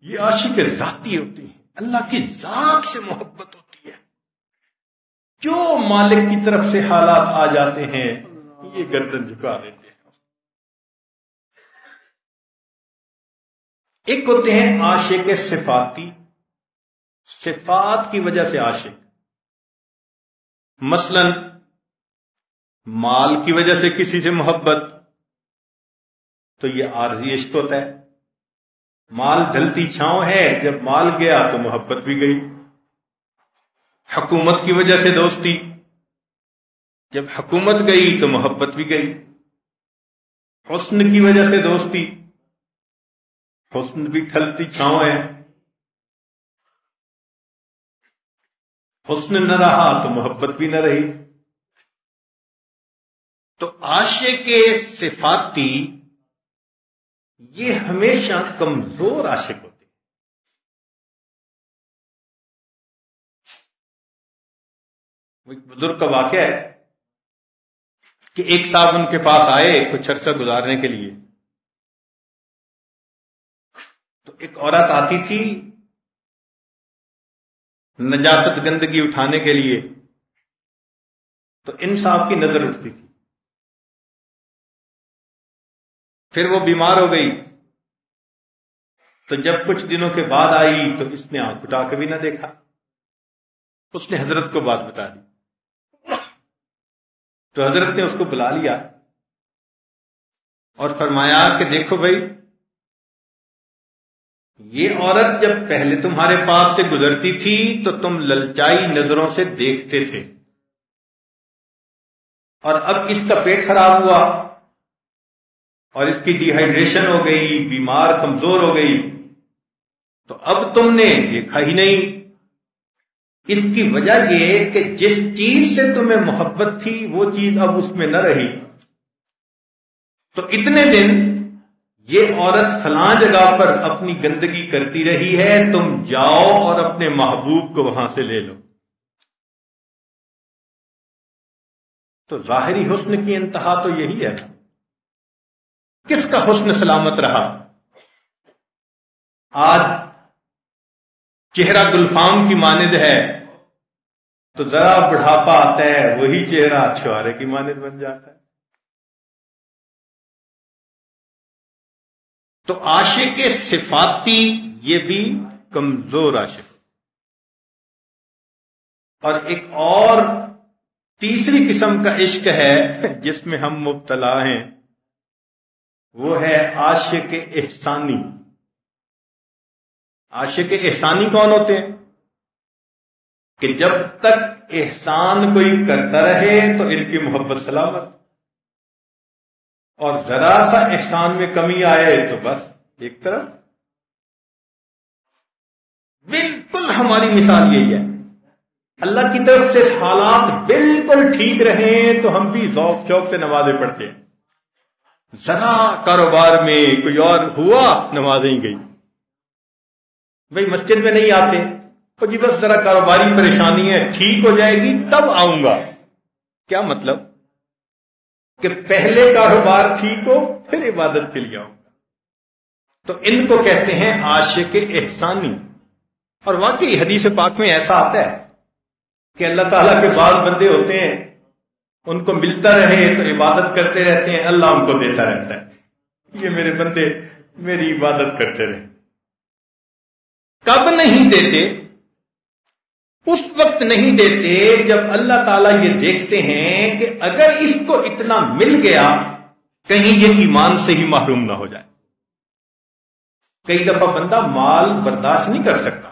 یہ عاشق ذاتی ہوتی ہے اللہ کی ذات سے محبت ہوتی ہے۔ جو مالک کی طرف سے حالات آ جاتے ہیں، یہ گردن جھکا دیتے ہیں۔ ایک ہوتے ہیں عاشق صفاتی۔ صفات کی وجہ سے عاشق۔ مثلا مال کی وجہ سے کسی سے محبت، تو یہ عارضی عشق ہوتا ہے۔ مال ڈلتی چھاؤں ہے، جب مال گیا تو محبت بھی گئی۔ حکومت کی وجہ سے دوستی، جب حکومت گئی تو محبت بھی گئی۔ حسن کی وجہ سے دوستی، حسن بھی ٹھلتی چھاؤں ہے۔ حسن نہ رہا تو محبت بھی نہ رہی۔ تو آشے کے صفاتی یہ ہمیشہ کمزور عاشق ہوتے بزرگ کا واقعہ ہے کہ ایک صاحب ان کے پاس آئے کچھ عرصہ گزارنے کے لیے۔ تو ایک عورت آتی تھی نجاست گندگی اٹھانے کے لیے۔ تو ان صاحب کی نظر اٹھتی تھی۔ پھر وہ بیمار ہو گئی۔ تو جب کچھ دنوں کے بعد آئی تو اس نے آنکھ اٹھا کے بھی نہ دیکھا۔ اس نے حضرت کو بات بتا دی۔ تو حضرت نے اس کو بلا لیا اور فرمایا کہ دیکھو بھائی، یہ عورت جب پہلے تمہارے پاس سے گزرتی تھی تو تم للچائی نظروں سے دیکھتے تھے۔ اور اب اس کا پیٹ خراب ہوا۔ اور اس کی ڈی ہائیڈریشن ہو گئی، بیمار کمزور ہو گئی، تو اب تم نے دیکھا ہی نہیں۔ اس کی وجہ یہ کہ جس چیز سے تمہیں محبت تھی، وہ چیز اب اس میں نہ رہی۔ تو اتنے دن یہ عورت فلاں جگہ پر اپنی گندگی کرتی رہی ہے، تم جاؤ اور اپنے محبوب کو وہاں سے لے لو۔ تو ظاہری حسن کی انتہا تو یہی ہے۔ کس کا حسن سلامت رہا؟ آج چہرہ گلفام کی مانند ہے، تو ذرا بڑھاپا آتا ہے، وہی چہرہ چھوارے کی مانند بن جاتا ہے۔ تو عاشق صفاتی یہ بھی کمزور عاشق۔ اور ایک اور تیسری قسم کا عشق ہے، جس میں ہم مبتلا ہیں۔ وہ ہے عاشق احسانی۔ عاشق احسانی کون ہوتے ہیں؟ کہ جب تک احسان کوئی کرتا رہے تو ان کی محبت سلامت۔ اور ذرا سا احسان میں کمی آئے تو بس ایک طرف۔ بالکل ہماری مثال یہی ہے۔ اللہ کی طرف سے حالات بالکل ٹھیک رہیں تو ہم بھی ذوق شوق سے نوازے پڑتے ہیں۔ ذرا کاروبار میں کوئی اور ہوا، نمازیں گئی بھائی مسجد میں نہیں آتے۔ تو جی بس ذرا کاروباری پریشانی ہے، ٹھیک ہو جائے گی، تب آؤں گا۔ کیا مطلب؟ کہ پہلے کاروبار ٹھیک ہو، پھر عبادت کے لیے آؤں گا۔ تو ان کو کہتے ہیں عاشق احسانی۔ اور واقعی حدیث پاک میں ایسا آتا ہے کہ اللہ تعالیٰ کے بعض بندے ہوتے ہیں ان کو ملتا رہے تو عبادت کرتے رہتے ہیں، اللہ ان کو دیتا رہتا ہے۔ یہ میرے بندے میری عبادت کرتے رہے۔ کب نہیں دیتے؟ اس وقت نہیں دیتے جب اللہ تعالیٰ یہ دیکھتے ہیں کہ اگر اس کو اتنا مل گیا، کہیں یہ ایمان سے ہی محروم نہ ہو جائے۔ کئی دفعہ بندہ مال برداشت نہیں کر سکتا۔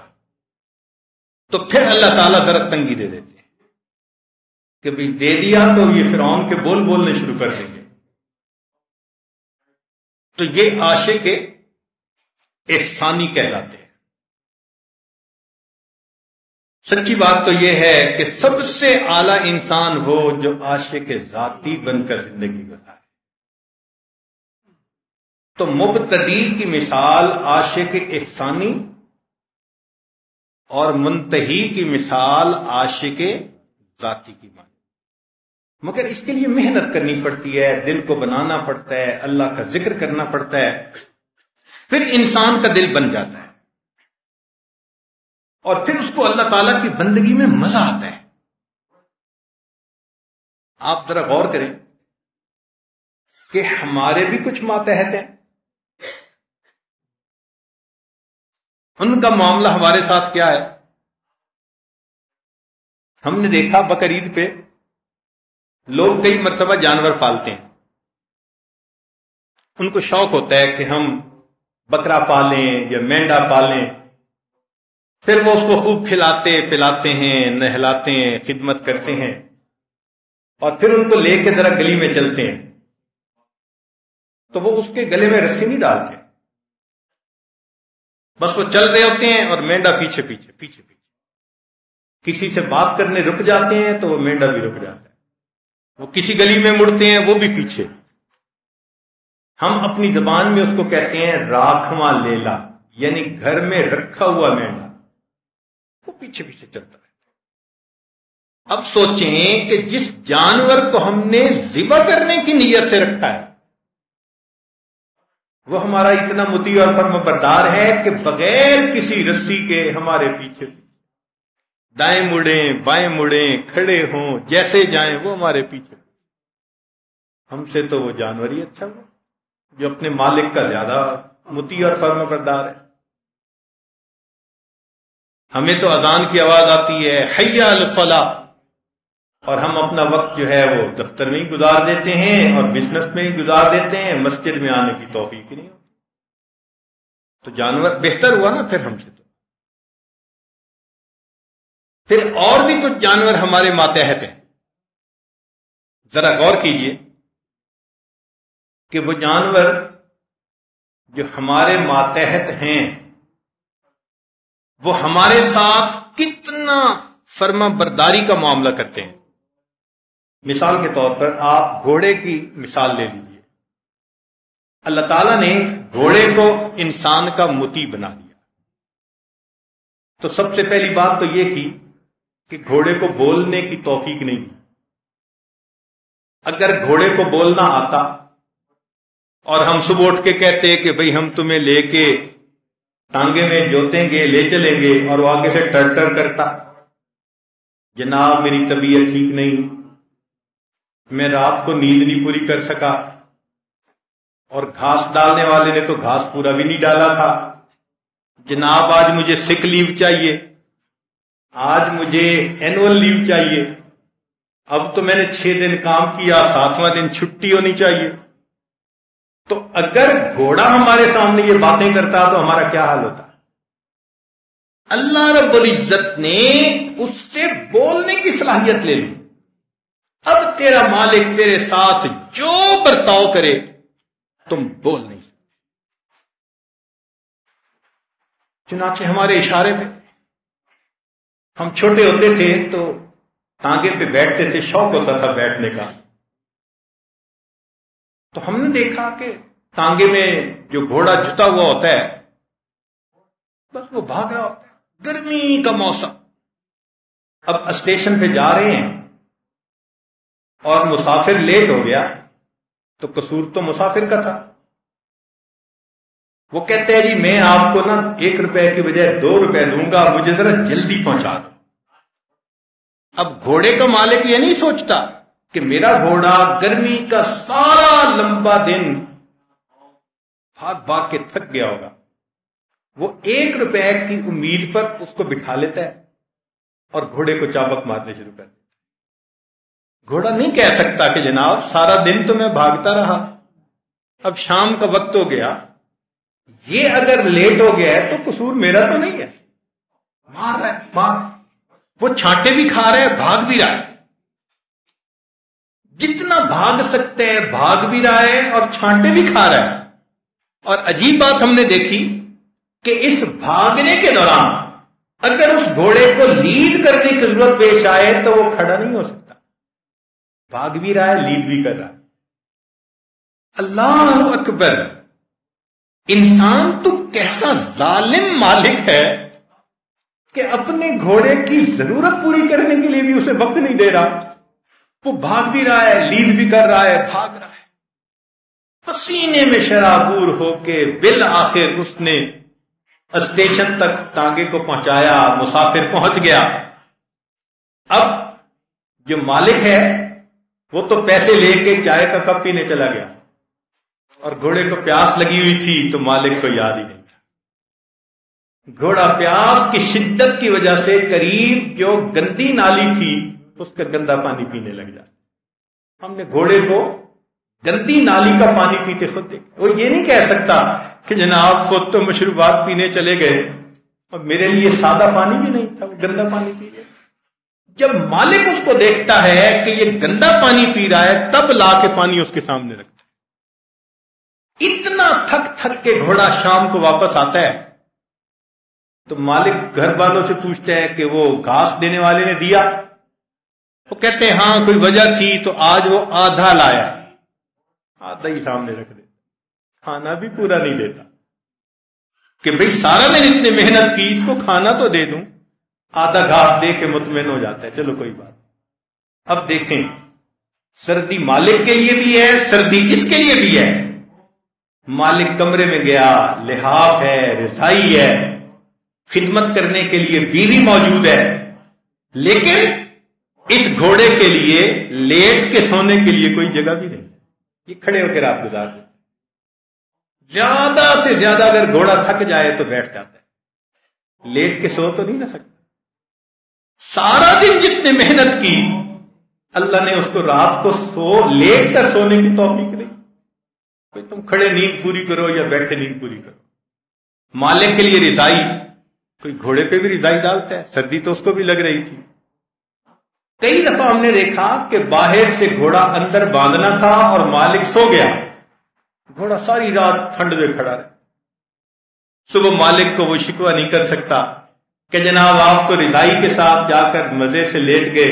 تو پھر اللہ تعالیٰ ذرا تنگی دے دیتے۔ کہ بھائی دے دیا تو یہ فرعون کے بول بولنے شروع کر دیں گے۔ تو یہ آشے کے احسانی کہلاتے ہیں۔ سچی بات تو یہ ہے کہ سب سے اعلی انسان ہو جو آشے کے ذاتی بن کر زندگی گزارے۔ تو مبتدی کی مثال آشے کے احسانی اور منتحی کی مثال آشے کے ذاتی کی مانی مگر اس کے لیے محنت کرنی پڑتی ہے، دل کو بنانا پڑتا ہے، اللہ کا ذکر کرنا پڑتا ہے۔ پھر انسان کا دل بن جاتا ہے۔ اور پھر اس کو اللہ تعالی کی بندگی میں مزہ آتا ہے۔ آپ ذرا غور کریں کہ ہمارے بھی کچھ ماتحت ہیں۔ ان کا معاملہ ہمارے ساتھ کیا ہے؟ ہم نے دیکھا بقرعید پہ لوگ کئی مرتبہ جانور پالتے ہیں۔ ان کو شوق ہوتا ہے کہ ہم بکرا پالیں یا مینڈا پالیں۔ پھر وہ اس کو خوب کھلاتے، پلاتے ہیں، نہلاتے ہیں، خدمت کرتے ہیں۔ اور پھر ان کو لے کے ذرا گلی میں چلتے ہیں۔ تو وہ اس کے گلے میں رسی نہیں ڈالتے۔ بس وہ چل رہے ہوتے ہیں اور مینڈا پیچھے پیچھے پیچھے پیچھے۔ کسی سے بات کرنے رک جاتے ہیں تو وہ مینڈا بھی رک جاتا ہے۔ وہ کسی گلی میں مڑتے ہیں، وہ بھی پیچھے۔ ہم اپنی زبان میں اس کو کہتے ہیں راکھواں لیلا یعنی گھر میں رکھا ہوا مینڈا وہ پیچھے پیچھے چلتا ہے۔ اب سوچیں کہ جس جانور کو ہم نے ذبح کرنے کی نیت سے رکھا ہے، وہ ہمارا اتنا متی اور فرم بردار ہے کہ بغیر کسی رسی کے ہمارے پیچھے۔ دائیں مڑیں، بائیں مڑیں، کھڑے ہوں، جیسے جائیں، وہ ہمارے پیچھے۔ ہم سے تو وہ جانور ہی اچھا ہوا، جو اپنے مالک کا زیادہ متی اور فرم بردار ہے۔ ہمیں تو اذان کی آواز آتی ہے، حیا الفلاح۔ اور ہم اپنا وقت جو ہے وہ دفتر میں ہی گزار دیتے ہیں اور بزنس میں ہی گزار دیتے ہیں، مسجد میں آنے کی توفیق نہیں ہوتی۔ تو جانور بہتر ہوا نا پھر ہم سے تو۔ پھر اور بھی کچھ جانور ہمارے ماتحت ہیں۔ ذرا غور کیجیے کہ وہ جانور جو ہمارے ماتحت ہیں، وہ ہمارے ساتھ کتنا فرما برداری کا معاملہ کرتے ہیں۔ مثال کے طور پر آپ گھوڑے کی مثال لے لیجیے اللہ تعالی نے گھوڑے کو انسان کا متی بنا دیا۔ تو سب سے پہلی بات تو یہ کی کہ گھوڑے کو بولنے کی توفیق نہیں اگر گھوڑے کو بولنا آتا اور ہم صبح اٹھ کے کہتے کہ بھئی ہم تمہیں لے کے ٹانگے میں جوتیں گے، لے چلیں گے اور وہ آگے سے ٹر ٹر کرتا، جناب میری طبیعت ٹھیک نہیں، میں رات کو نیند نہیں پوری کر سکا اور گھاس ڈالنے والے نے تو گھاس پورا بھی نہیں ڈالا تھا۔ جناب آج مجھے سکھ لیو چاہیے۔ آج مجھے اینول لیو چاہیے۔ اب تو میں نے چھ دن کام کیا، ساتواں دن چھٹی ہونی چاہیے۔ تو اگر گھوڑا ہمارے سامنے یہ باتیں کرتا تو ہمارا کیا حال ہوتا؟ اللہ رب العزت نے اس سے بولنے کی صلاحیت لے لی۔ اب تیرا مالک تیرے ساتھ جو برتاؤ کرے، تم بول نہیں۔ چنانچہ ہمارے اشارے پہ ہم چھوٹے ہوتے تھے تو ٹانگے پہ بیٹھتے تھے، شوق ہوتا تھا بیٹھنے کا۔ تو ہم نے دیکھا کہ ٹانگے میں جو گھوڑا جتا ہوا ہوتا ہے، بس وہ بھاگ رہا ہوتا ہے۔ گرمی کا موسم۔ اب اسٹیشن پہ جا رہے ہیں اور مسافر لیٹ ہو گیا، تو قصور تو مسافر کا تھا۔ وہ کہتے ہیں جی میں آپ کو نا ایک روپے کی بجائے دو روپے دوں گا مجھے ذرا جلدی پہنچا دو۔ اب گھوڑے کا مالک یہ نہیں سوچتا کہ میرا گھوڑا گرمی کا سارا لمبا دن بھاگ بھاگ کے تھک گیا ہوگا۔ وہ ایک روپے کی امید پر اس کو بٹھا لیتا ہے اور گھوڑے کو چابک مارنے شروع کر گھوڑا نہیں کہہ سکتا کہ جناب سارا دن تو میں بھاگتا رہا۔ اب شام کا وقت ہو گیا۔ یہ اگر لیٹ ہو گیا ہے تو قصور میرا تو نہیں ہے۔ مار رہا ہے، مار۔ وہ چھانٹے بھی کھا رہے بھاگ بھی رہا ہے۔ جتنا بھاگ سکتے ہیں، بھاگ بھی رہا ہے اور چھانٹے بھی کھا رہا ہے۔ اور عجیب بات ہم نے دیکھی کہ اس بھاگنے کے دوران اگر اس گھوڑے کو لیڈ کرنے کی ضرورت پیش آئے تو وہ کھڑا نہیں ہو سکتا۔ بھاگ بھی رہا ہے لیڈ بھی کر رہا ہے۔ اللہ اکبر۔ انسان تو کیسا ظالم مالک ہے کہ اپنے گھوڑے کی ضرورت پوری کرنے کے لیے بھی اسے وقت نہیں دے رہا۔ وہ بھاگ بھی رہا ہے لیڈ بھی کر رہا ہے، بھاگ رہا ہے۔ پسینے میں شرابور ہو کے بل آخر اس نے اسٹیشن تک تانگے کو پہنچایا، مسافر پہنچ گیا۔ اب جو مالک ہے، وہ تو پیسے لے کے چائے کا کپ پینے چلا گیا۔ اور گھوڑے کو پیاس لگی ہوئی تھی تو مالک کو یاد ہی نہیں تھا۔ گھوڑا پیاس کی شدت کی وجہ سے قریب جو گندی نالی تھی، اس کا گندا پانی پینے لگ جاتا۔ ہم نے گھوڑے کو گندی نالی کا پانی پیتے خود دیکھ وہ یہ نہیں کہہ سکتا کہ جناب خود تو مشروبات پینے چلے گئے اور میرے لیے سادہ پانی بھی نہیں تھا، وہ گندا پانی پی گیا جب مالک اس کو دیکھتا ہے کہ یہ گندا پانی پی رہا ہے، تب لا کے پانی اس کے سامنے رکھتا اتنا تھک تھک کے گھوڑا شام کو واپس آتا ہے تو مالک گھر والوں سے پوچھتے ہیں کہ وہ گھاس دینے والے نے دیا۔ وہ کہتے ہیں ہاں کوئی وجہ تھی تو آج وہ آدھا لایا آدھا ہی سامنے رکھ دیتا۔ کھانا بھی پورا نہیں دیتا۔ کہ بھئی سارا دن اس نے محنت کی، اس کو کھانا تو دے دوں۔ آدھا گھاس دے کے مطمئن ہو جاتا ہے۔ چلو، کوئی بات۔ اب دیکھیں، سردی مالک کے لیے بھی ہے، سردی اس کے لیے بھی ہے۔ مالک کمرے میں گیا، لحاف ہے رضائی ہے، خدمت کرنے کے لیے بیوی موجود ہے۔ لیکن اس گھوڑے کے لیے، لیٹ کے سونے کے لیے کوئی جگہ بھی نہیں۔ یہ کھڑے ہو کے رات گزار دیتے زیادہ سے زیادہ اگر گھوڑا تھک جائے تو بیٹھ جاتا ہے۔ لیٹ کے سو تو نہیں نہ سکتا۔ سارا دن جس نے محنت کی، اللہ نے اس کو رات کو سو، لیٹ کر سونے کی توفیق نہیں کوئی تم کھڑے نیند پوری کرو یا بیٹھے نیند پوری کرو۔ مالک کے لیے رضائی، کوئی گھوڑے پہ بھی رضائی ڈالتا ہے؟ سردی تو اس کو بھی لگ رہی تھی۔ کئی دفعہ ہم نے دیکھا کہ باہر سے گھوڑا اندر باندھنا تھا اور مالک سو گیا۔ گھوڑا ساری رات ٹھنڈ میں کھڑا رہے صبح مالک کو وہ شکوا نہیں کر سکتا کہ جناب آپ تو رضائی کے ساتھ جا کر مزے سے لیٹ گئے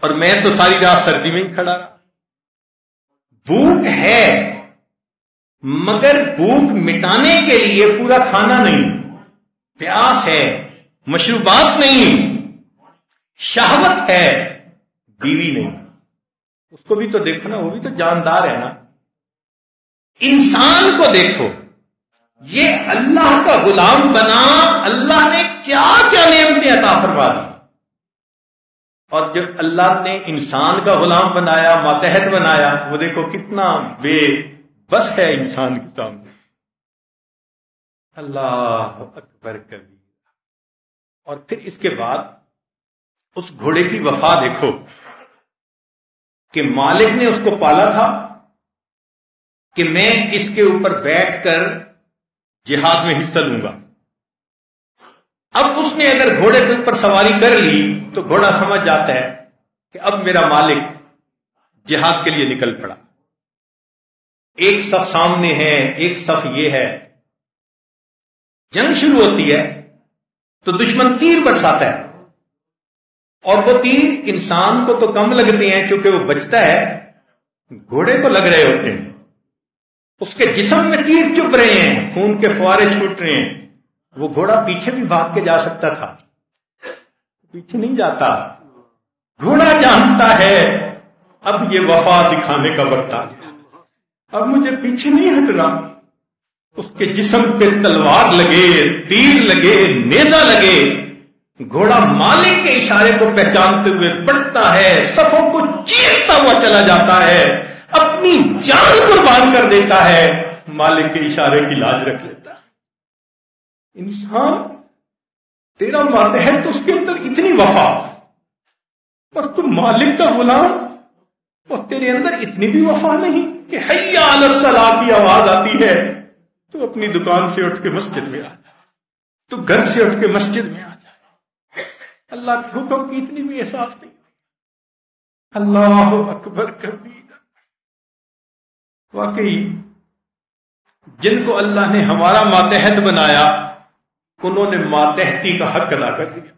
اور میں تو ساری رات سردی میں ہی کھڑا رہا۔ بھوک ہے، مگر بھوک مٹانے کے لیے پورا کھانا نہیں، پیاس ہے، مشروبات نہیں، شہوت ہے، بیوی نہیں۔ اس کو بھی تو دیکھو نا، وہ بھی تو جاندار ہے نا۔ انسان کو دیکھو، یہ اللہ کا غلام بنا، اللہ نے کیا کیا نعمتیں عطا فرما دی۔ اور جب اللہ نے انسان کا غلام بنایا، ماتحت بنایا، وہ دیکھو کتنا بے بس ہے انسان کے سامنے۔ اللہ اکبر کبھی اور پھر اس کے بعد اس گھوڑے کی وفا دیکھو کہ مالک نے اس کو پالا تھا کہ میں اس کے اوپر بیٹھ کر جہاد میں حصہ لوں گا۔ اب اس نے اگر گھوڑے کے اوپر سواری کر لی تو گھوڑا سمجھ جاتا ہے کہ اب میرا مالک جہاد کے لیے نکل پڑا۔ ایک صف سامنے ہے، ایک صف یہ ہے۔ جنگ شروع ہوتی ہے تو دشمن تیر برساتا ہے۔ اور وہ تیر انسان کو تو کم لگتے ہیں کیونکہ وہ بچتا ہے، گھوڑے کو لگ رہے ہوتے ہیں۔ اس کے جسم میں تیر چپ رہے ہیں، خون کے فوارے چھوٹ رہے ہیں۔ وہ گھوڑا پیچھے بھی بھاگ کے جا سکتا تھا۔ پیچھے نہیں جاتا۔ گھوڑا جانتا ہے۔ اب یہ وفا دکھانے کا وقت آ گیا۔ اب مجھے پیچھے نہیں ہٹنا اس کے جسم پہ تلوار لگے، تیر لگے نیزا لگے۔ گھوڑا مالک کے اشارے کو پہچانتے ہوئے بڑھتا ہے، صفوں کو چیرتا ہوا چلا جاتا ہے۔ اپنی جان قربان کر دیتا ہے۔ مالک کے اشارے کی لاج رکھ لیتا ہے۔ انسان تیرا ماتحت تو اس کے اندر اتنی وفا، پر تم مالک کا غلام اور تیرے اندر اتنی بھی وفا نہیں کہ حیا السلام کی آواز آتی ہے، تو اپنی دکان سے اٹھ کے مسجد میں آ جا، تو گھر سے اٹھ کے مسجد میں آ جا۔ اللہ کے حکم کی اتنی بھی احساس نہیں۔ اللہ اکبر کبھی واقعی، جن کو اللہ نے ہمارا ماتحت بنایا انہوں نے ماتحتی کا حق ادا کر دیا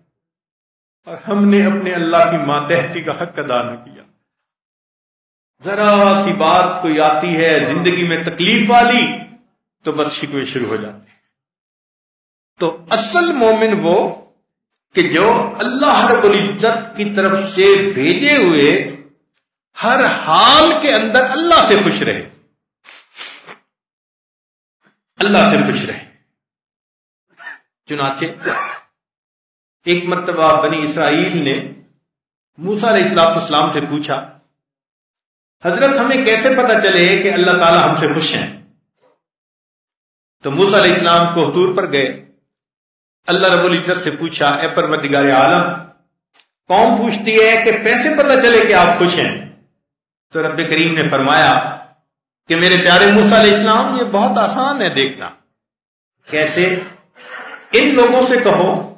اور ہم نے اپنے اللہ کی ماتحتی کا حق ادا نہ کیا۔ ذرا سی بات کوئی آتی ہے زندگی میں تکلیف والی تو بس شکوے شروع ہو جاتے ہیں۔ تو اصل مومن وہ کہ جو اللہ رب العزت کی طرف سے بھیجے ہوئے ہر حال کے اندر اللہ سے خوش رہے۔ اللہ سے خوش رہے۔ چنانچہ ایک مرتبہ بنی اسرائیل نے موسا علیہ السلام اسلام سے پوچھا، حضرت ہمیں کیسے پتا چلے کہ اللہ تعالی ہم سے خوش ہیں؟ تو موسا علیہ السلام کو حضور پر گئے۔ اللہ رب العزت سے پوچھا، اے پروردگار عالم قوم پوچھتی ہے کہ کیسے پتا چلے کہ آپ خوش ہیں؟ تو رب کریم نے فرمایا کہ میرے پیارے موسا علیہ السلام، یہ بہت آسان ہے دیکھنا۔ کیسے؟ ان لوگوں سے کہو،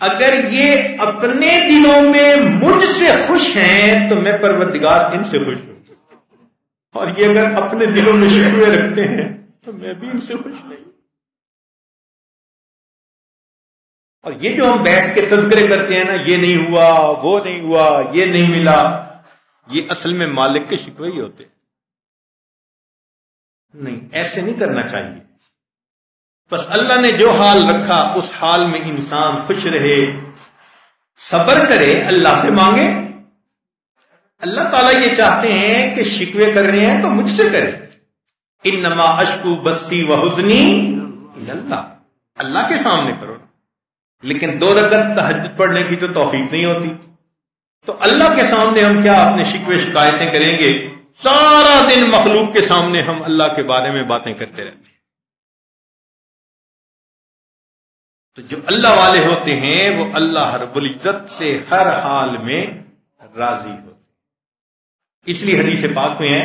اگر یہ اپنے دلوں میں مجھ سے خوش ہیں، تو میں پروردگار ان سے خوش ہوں۔ اور یہ اگر اپنے دلوں میں شکوے رکھتے ہیں، تو میں بھی ان سے خوش نہیں۔ اور یہ جو ہم بیٹھ کے تذکرے کرتے ہیں نا، یہ نہیں ہوا، وہ نہیں ہوا، یہ نہیں ملا، یہ اصل میں مالک کے شکوے ہی ہوتے نہیں، ایسے نہیں کرنا چاہیے۔ بس اللہ نے جو حال رکھا، اس حال میں انسان خوش رہے، صبر کرے، اللہ سے مانگے۔ اللہ تعالیٰ یہ چاہتے ہیں کہ شکوے کر رہے ہیں تو مجھ سے کرے۔ ان نما اشکو بسی و حسنی اللہ۔ اللہ کے سامنے کرو۔ لیکن دو رگت تحجد پڑھنے کی تو توفیق نہیں ہوتی۔ تو اللہ کے سامنے ہم کیا اپنے شکوے، شکایتیں کریں گے؟ سارا دن مخلوق کے سامنے ہم اللہ کے بارے میں باتیں کرتے رہتے ہیں۔ تو جو اللہ والے ہوتے ہیں، وہ اللہ رب العزت سے ہر حال میں راضی ہوتے اس لیے حدیث پاک میں ہے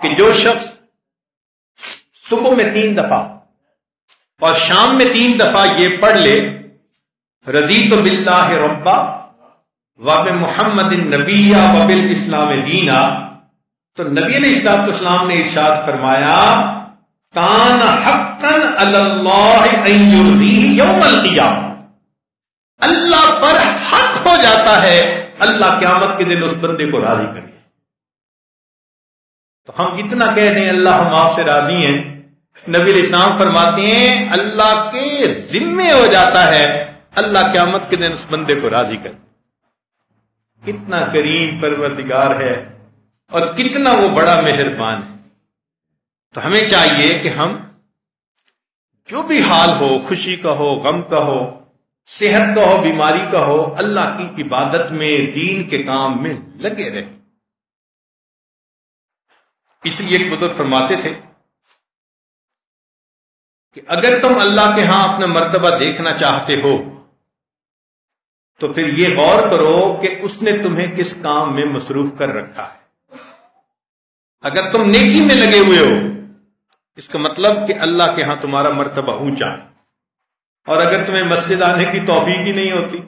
کہ جو شخص صبح میں تین دفعہ اور شام میں تین دفعہ یہ پڑھ لے رضی تو بلّہ ربا وب محمد نبیہ وبل اسلام دینا، تو نبی علیہ السلام اسلام نے ارشاد فرمایا، کان حقن اللہ یوم القیامہ اللہ پر حق ہو جاتا ہے، اللہ قیامت کے دن اس بندے کو راضی کرے۔ تو ہم اتنا کہہ دیں، اللہ ہم آپ سے راضی ہیں۔ نبی الاسلام فرماتے ہیں، اللہ کے ذمے ہو جاتا ہے، اللہ قیامت کے دن اس بندے کو راضی کر کتنا کریم پروردگار ہے اور کتنا وہ بڑا مہربان ہے۔ تو ہمیں چاہیے کہ ہم جو بھی حال ہو، خوشی کا ہو، غم کا ہو، صحت کا ہو، بیماری کا ہو، اللہ کی عبادت میں دین کے کام میں لگے رہے۔ اس لیے ایک بزرگ فرماتے تھے کہ اگر تم اللہ کے ہاں اپنا مرتبہ دیکھنا چاہتے ہو، تو پھر یہ غور کرو کہ اس نے تمہیں کس کام میں مصروف کر رکھا ہے۔ اگر تم نیکی میں لگے ہوئے ہو اس کا مطلب کہ اللہ کے ہاں تمہارا مرتبہ اونچا اور اگر تمہیں مسجد آنے کی توفیق ہی نہیں ہوتی،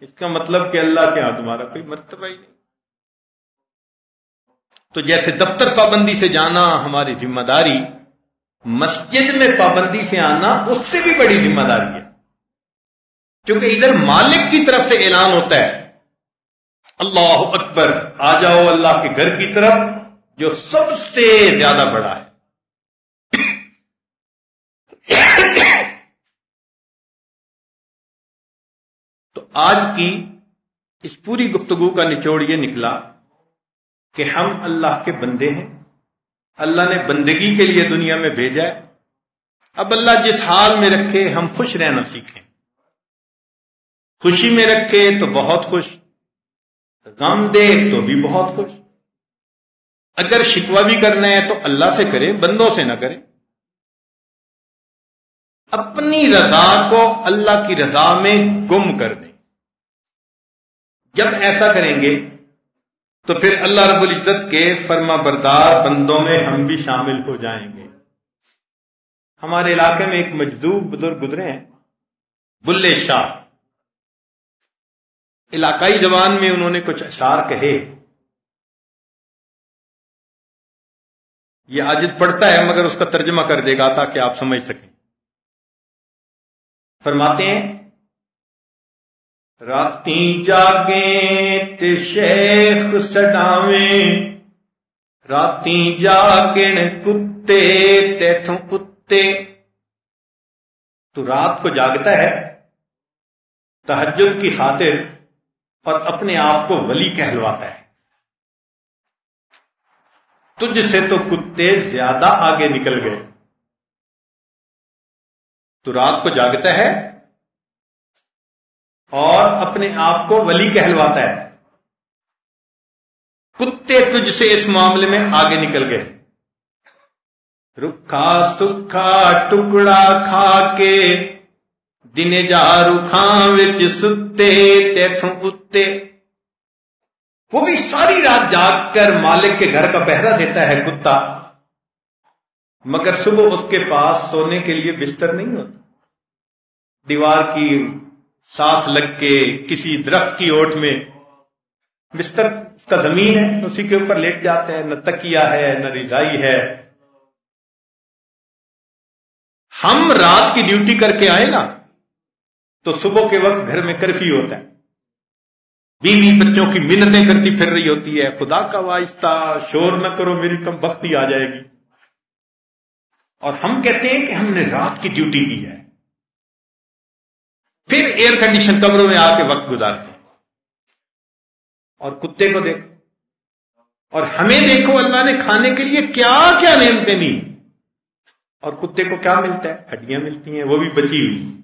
اس کا مطلب کہ اللہ کے ہاں تمہارا کوئی مرتبہ ہی نہیں۔ تو جیسے دفتر پابندی سے جانا ہماری ذمہ داری، مسجد میں پابندی سے آنا اس سے بھی بڑی ذمہ داری ہے۔ کیونکہ ادھر مالک کی طرف سے اعلان ہوتا ہے، اللہ اکبر، آ جاؤ اللہ کے گھر کی طرف، جو سب سے زیادہ بڑا ہے تو آج کی اس پوری گفتگو کا نچوڑ یہ نکلا کہ ہم اللہ کے بندے ہیں۔ اللہ نے بندگی کے لیے دنیا میں بھیجا ہے۔ اب اللہ جس حال میں رکھے ہم خوش رہنا سیکھیں۔ خوشی میں رکھے تو بہت خوش، غم دے تو بھی بہت خوش۔ اگر شکوا بھی کرنا ہے تو اللہ سے کرے بندوں سے نہ کرے اپنی رضا کو اللہ کی رضا میں گم کر دیں۔ جب ایسا کریں گے، تو پھر اللہ رب العزت کے فرما بردار بندوں میں ہم بھی شامل ہو جائیں گے۔ ہمارے علاقے میں ایک مجدوب بزرگ گزرے ہیں، بلے شاہ۔ علاقائی زبان میں انہوں نے کچھ اشار کہے۔ یہ آجد پڑھتا ہے مگر اس کا ترجمہ کر دے گا تاکہ آپ سمجھ سکیں۔ فرماتے ہیں راتی جاگیں تے شیخ سڈاویں راتی جاگن کتے تیتھوں کتے تو رات کو جاگتا ہے تحجد کی خاطر اور اپنے آپ کو ولی کہلواتا ہے تجھ سے تو کتے زیادہ آگے نکل گئے تو رات کو جاگتا ہے اور اپنے آپ کو ولی کہلواتا ہے۔ کتے تجھ سے اس معاملے میں آگے نکل گئے۔ رکھا، سکھا، ٹکڑا کھا کے دن جا رکھاں ستے، تیتھوں اتے۔ وہ بھی ساری رات جاگ کر مالک کے گھر کا پہرا دیتا ہے کتا۔ مگر صبح اس کے پاس سونے کے لیے بستر نہیں ہوتا۔ دیوار کی ساتھ لگ کے کسی درخت کی اوٹ میں۔ بستر کا زمین ہے، اسی کے اوپر لیٹ جاتا ہے نہ تکیا ہے، نہ رضائی ہے۔ ہم رات کی ڈیوٹی کر کے آئے نا، تو صبح کے وقت گھر میں کرفیو ہوتا ہے۔ بیوی بچوں کی منتیں کرتی پھر رہی ہوتی ہے۔ خدا کا واسطہ، شور نہ کرو میری کم بختی آ جائے گی۔ اور ہم کہتے ہیں کہ ہم نے رات کی ڈیوٹی کی ہے۔ پھر ایئر کنڈیشن کمروں میں آ کے وقت گزارتے ہیں۔ اور کتے کو دیکھو۔ اور ہمیں دیکھو اللہ نے کھانے کے لیے کیا کیا نعمتیں دی۔ اور کتے کو کیا ملتا ہے؟ ہڈیاں ملتی ہیں، وہ بھی بچی ہوئی۔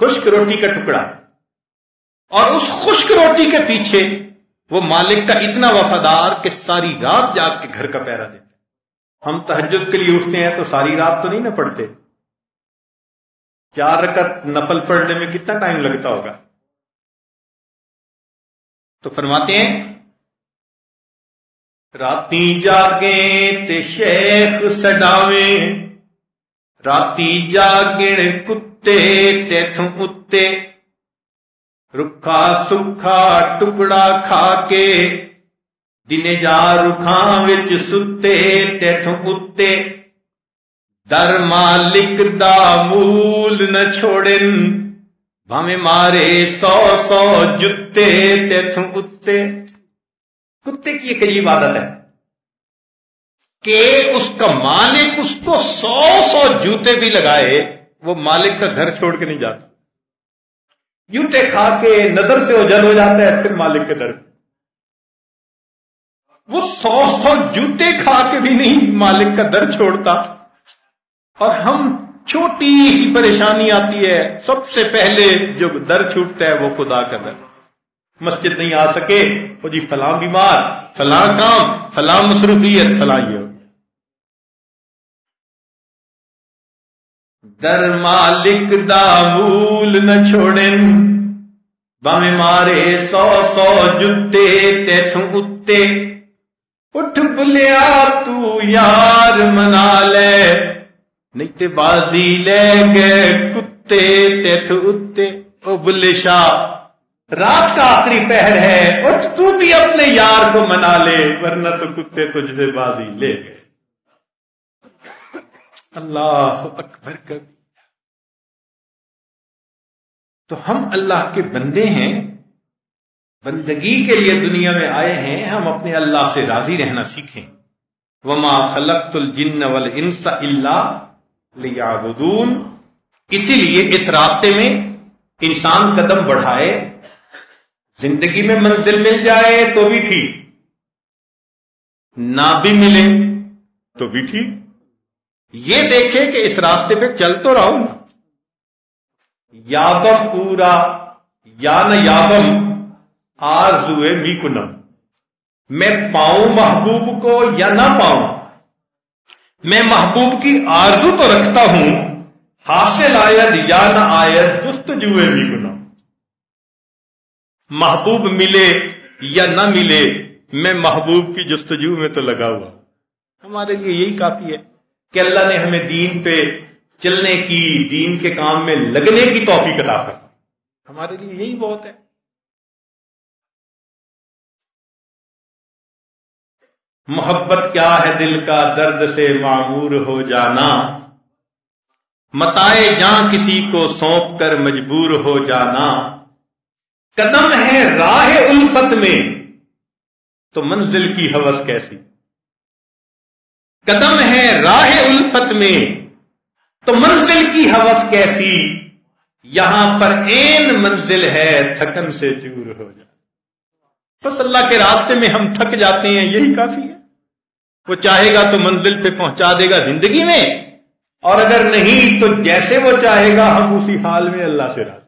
خشک روٹی کا ٹکڑا۔ اور اس خشک روٹی کے پیچھے وہ مالک کا اتنا وفادار کہ ساری رات جاگ کے گھر کا پیرا دیتے ہم تحجد کے لیے اٹھتے ہیں تو ساری رات تو نہیں نہ پڑتے چار رکعت نفل پڑھنے میں کتنا ٹائم لگتا ہوگا؟ تو فرماتے ہیں، راتی جاگیں تے شیخ سڈاویں راتی جاگن کتے تیتھوں اتے، رکھا سکھا ٹکڑا کھا کے، دن جا رکھاں وچ ستے تیتھوں اتے۔ در مالک دا مول نہ چھوڑن۔ بھامے مارے سو سو جتے تیتھوں اتے۔ کتے کی ایک عجیب عادت ہے؟ کہ اس کا مالک اس کو سو سو جوتے بھی لگائے، وہ مالک کا گھر چھوڑ کے نہیں جاتا۔ جوتے کھا کے نظر سے اجل ہو جاتا ہے، پھر مالک کے در۔ وہ سو سو جوتے کھا کے بھی نہیں مالک کا در چھوڑتا۔ اور ہم چھوٹی سی پریشانی آتی ہے۔ سب سے پہلے جو در چھوٹتا ہے وہ خدا کا در۔ مسجد نہیں آ سکے۔ وہ جی فلاں بیمار، فلاں کام، فلاں مصروفیت، فلاں یہ۔ در مالک دا مول نہ چھوڑن۔ باوے مارے سو سو جتے تیتھوں اتے۔ اٹھ بلیا تو یار منا لے۔ نہیں تے بازی لے گئے کتے تیتھ اتے او بلے شاہ رات کا آخری پہر ہے اٹھ تو بھی اپنے یار کو منا لے ورنہ تو کتے تجھ سے بازی لے گئے اللہ اکبر کر تو ہم اللہ کے بندے ہیں بندگی کے لیے دنیا میں آئے ہیں ہم اپنے اللہ سے راضی رہنا سیکھیں وما خلقت الجن والانس الا لیعبدون۔ اسی لیے اس راستے میں انسان قدم بڑھائے، زندگی میں منزل مل جائے تو بھی ٹھیک، نہ بھی ملے تو بھی ٹھیک۔ یہ دیکھے کہ اس راستے پہ چل تو رہا ہوں یابم پورا، یا نہ یابم آر زوئے می میں پاؤں محبوب کو یا نہ پاؤں؟ میں محبوب کی آرزو تو رکھتا ہوں، حاصل آید یا نہ آید جست جوئے بھی گنا محبوب ملے یا نہ ملے، میں محبوب کی جستجو میں تو لگا ہوا۔ ہمارے لیے یہی کافی ہے کہ اللہ نے ہمیں دین پہ چلنے کی، دین کے کام میں لگنے کی توفیق عطا کر ہمارے لیے یہی بہت ہے۔ محبت کیا ہے دل کا درد سے معمور ہو جانا۔ متائے جاں کسی کو سونپ کر مجبور ہو جانا۔ قدم ہے راہ الفت میں، تو منزل کی حوث کیسی؟ قدم ہے راہ الفت میں، تو منزل کی حوث کیسی؟ یہاں پر این منزل ہے تھکن سے چور ہو جائے بس اللہ کے راستے میں ہم تھک جاتے ہیں، یہی کافی ہے۔ وہ چاہے گا تو منزل پہ پہنچا دے گا زندگی میں اور اگر نہیں تو جیسے وہ چاہے گا ہم اسی حال میں اللہ سے راضی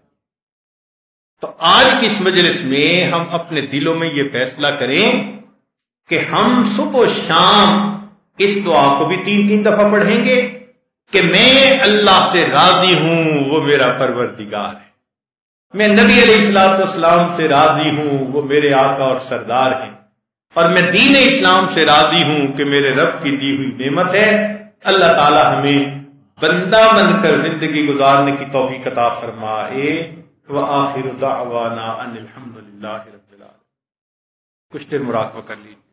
تو آج کی اس مجلس میں ہم اپنے دلوں میں یہ فیصلہ کریں کہ ہم صبح و شام اس دعا کو بھی تین تین دفعہ پڑھیں گے کہ میں اللہ سے راضی ہوں، وہ میرا پروردگار ہے۔ میں نبی علیہ السلاط اسلام سے راضی ہوں، وہ میرے آقا اور سردار ہیں۔ اور میں دین اسلام سے راضی ہوں کہ میرے رب کی دی ہوئی نعمت ہے۔ اللہ تعالی ہمیں بندہ بن کر زندگی گزارنے کی توفیق عطا فرمائے۔ وآخر دعوانا ان الحمدللہ رب العالمين کچھ دیر مراقبہ کر لیجیے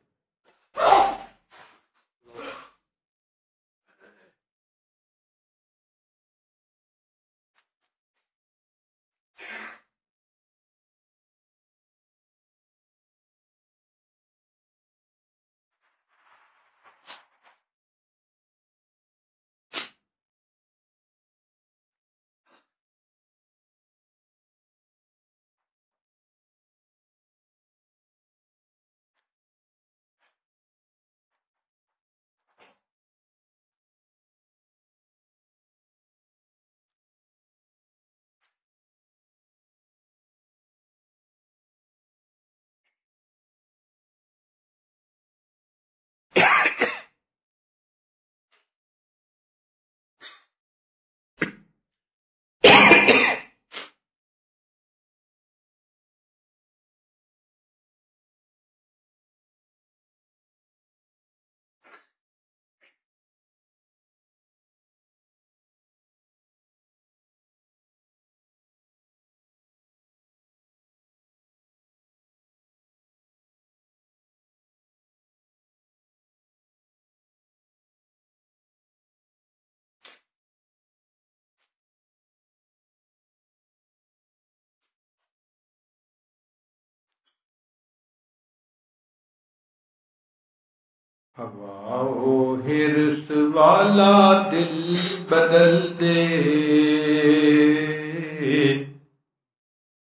ہوا ہرس والا دل بدل دے۔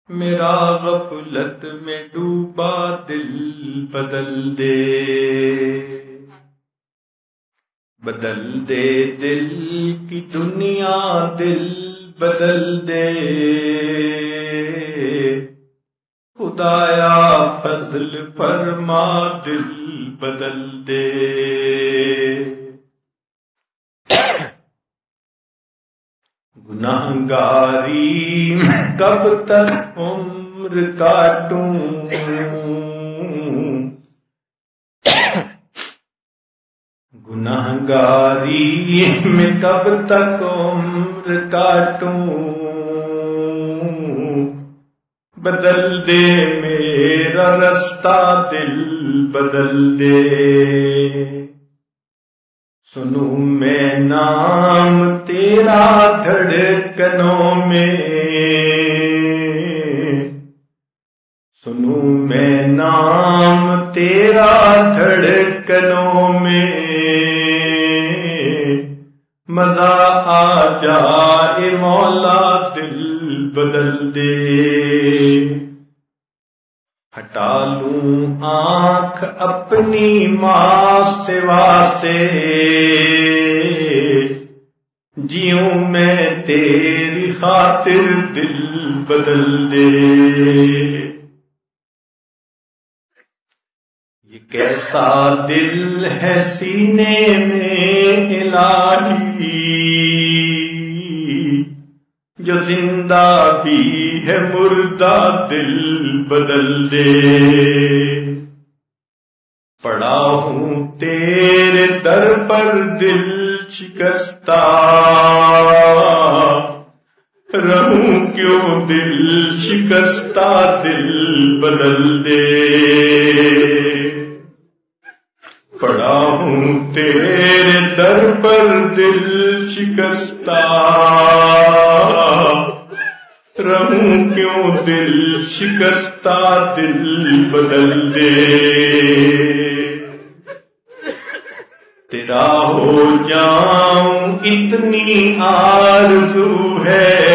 میرا غفلت میں ڈوبا دل بدل دے۔ بدل دے دل کی دنیا دل بدل دے۔ خدایا فضل فرما دل بدل دے گناہ گاری کب تک عمر کاٹوں؟ گناہ گاری میں کب تک عمر کاٹوں؟ بدل دے میرا رستہ، دل بدل دے۔ سنو میں نام تیرا دھڑکنوں میں۔ سنو میں نام تیرا دھڑکنوں میں۔ مزہ آ جائے، مولا دل بدل دے۔ ہٹا لوں آنکھ اپنی ماں سے واسطے۔ جیوں میں تیری خاطر دل بدل دے۔ کیسا دل ہے سینے میں الہی؟ جو زندہ بھی ہے مردہ دل بدل دے۔ پڑا ہوں تیرے در پر دل شکستہ۔ رہوں کیوں دل شکستہ دل بدل دے پڑا ہوں تیرے در پر دل شکستہ۔ رہوں کیوں دل شکستہ دل بدل دے؟ تیرا ہو جاؤں اتنی آرزو ہے۔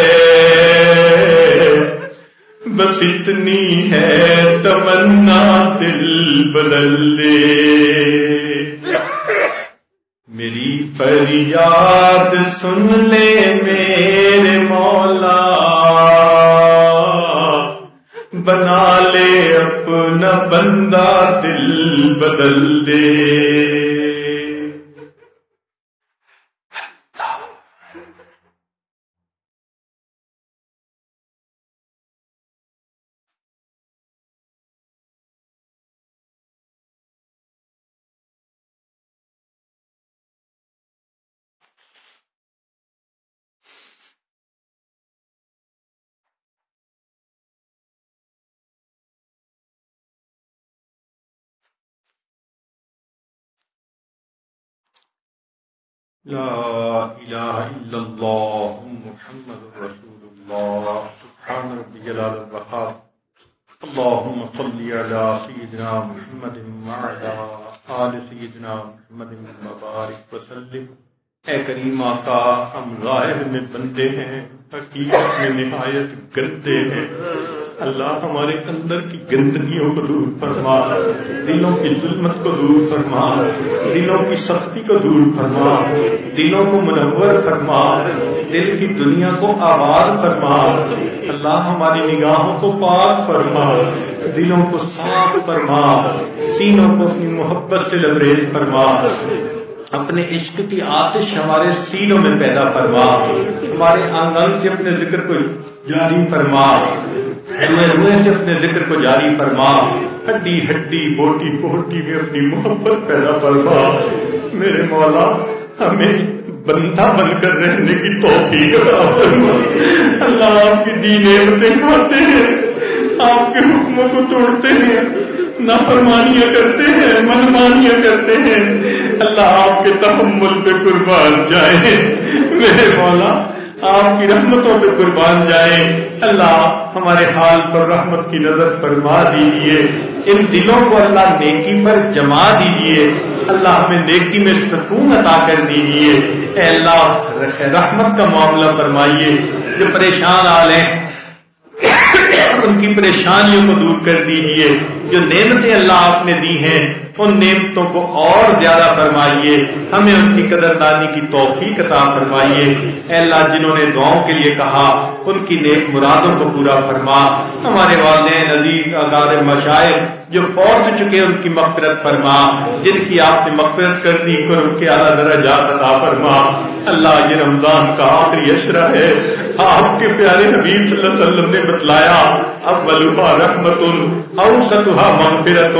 بس اتنی ہے تمنا دل بدل دے۔ میری فریاد سن لے میرے مولا۔ بنا لے اپنا بندہ دل بدل دے۔ لا إله إلا الله، محمد رسول الله، سبحان ربي جلال البقاء اللهم صل على سيدنا محمد وعلى آل سيدنا محمد مبارك وسلم. اے کریم آقا، ہم ظاہر میں بندے ہیں، حقیقت میں نہایت گندے ہیں۔ اللہ ہمارے اندر کی گندگیوں کو دور فرما، دلوں کی ظلمت کو دور فرما، دلوں کی سختی کو دور فرما، دلوں کو منور فرما، دل کی دنیا کو آباد فرما، اللہ ہماری نگاہوں کو پاک فرما، دلوں کو صاف فرما، سینوں کو اپنی محبت سے لبریز فرما، اپنے عشق کی آتش ہمارے سینوں میں پیدا فرما، ہمارے آنگن سے اپنے ذکر کو جاری فرما روئے سے اپنے ذکر کو جاری فرما ہڈی ہڈی، بوٹی بوٹی میں اپنی محبت پیدا فرما میرے مولا، ہمیں بندہ بن کر رہنے کی توفیق اللہ آپ کی دینیں کھاتے ہیں، آپ کے حکموں کو توڑتے ہیں۔ نافرمانیاں کرتے ہیں، منمانیاں کرتے ہیں۔ اللہ آپ کے تحمل پہ قربان جائے۔ میرے مولا آپ کی رحمتوں پہ قربان جائیں۔ اللہ ہمارے حال پر رحمت کی نظر فرما دیجیے۔ ان دلوں کو اللہ نیکی پر جما دیجیے۔ اللہ ہمیں نیکی میں سکون عطا کر دیجیے۔ اے اللہ رحمت کا معاملہ فرمائیے۔ جو پریشان آ لیں ان کی پریشانیوں کو دور کر دیجیے۔ جو نعمتیں اللہ آپ نے دی ہیں ان نعمتوں کو اور زیادہ فرمائیے۔ ہمیں ان کی قدردانی کی توفیق عطا فرمائیے۔ اے اللہ، جنہوں نے دعاؤں کے لیے کہا، ان کی نیک مرادوں کو پورا فرما۔ ہمارے والدین، عزیز اگار مشاعر جو فوت چکے ان کی مغفرت فرما۔ جن کی آپ نے مغفرت کر دی کر ان کے اعلیٰ درجات عطا فرما۔ اللہ، یہ رمضان کا آخری اشرا ہے۔ آپ کے پیارے حبیب صلی اللہ علیہ وسلم نے بتلایا اب ولوحا رحمت اوسطاً مغفرت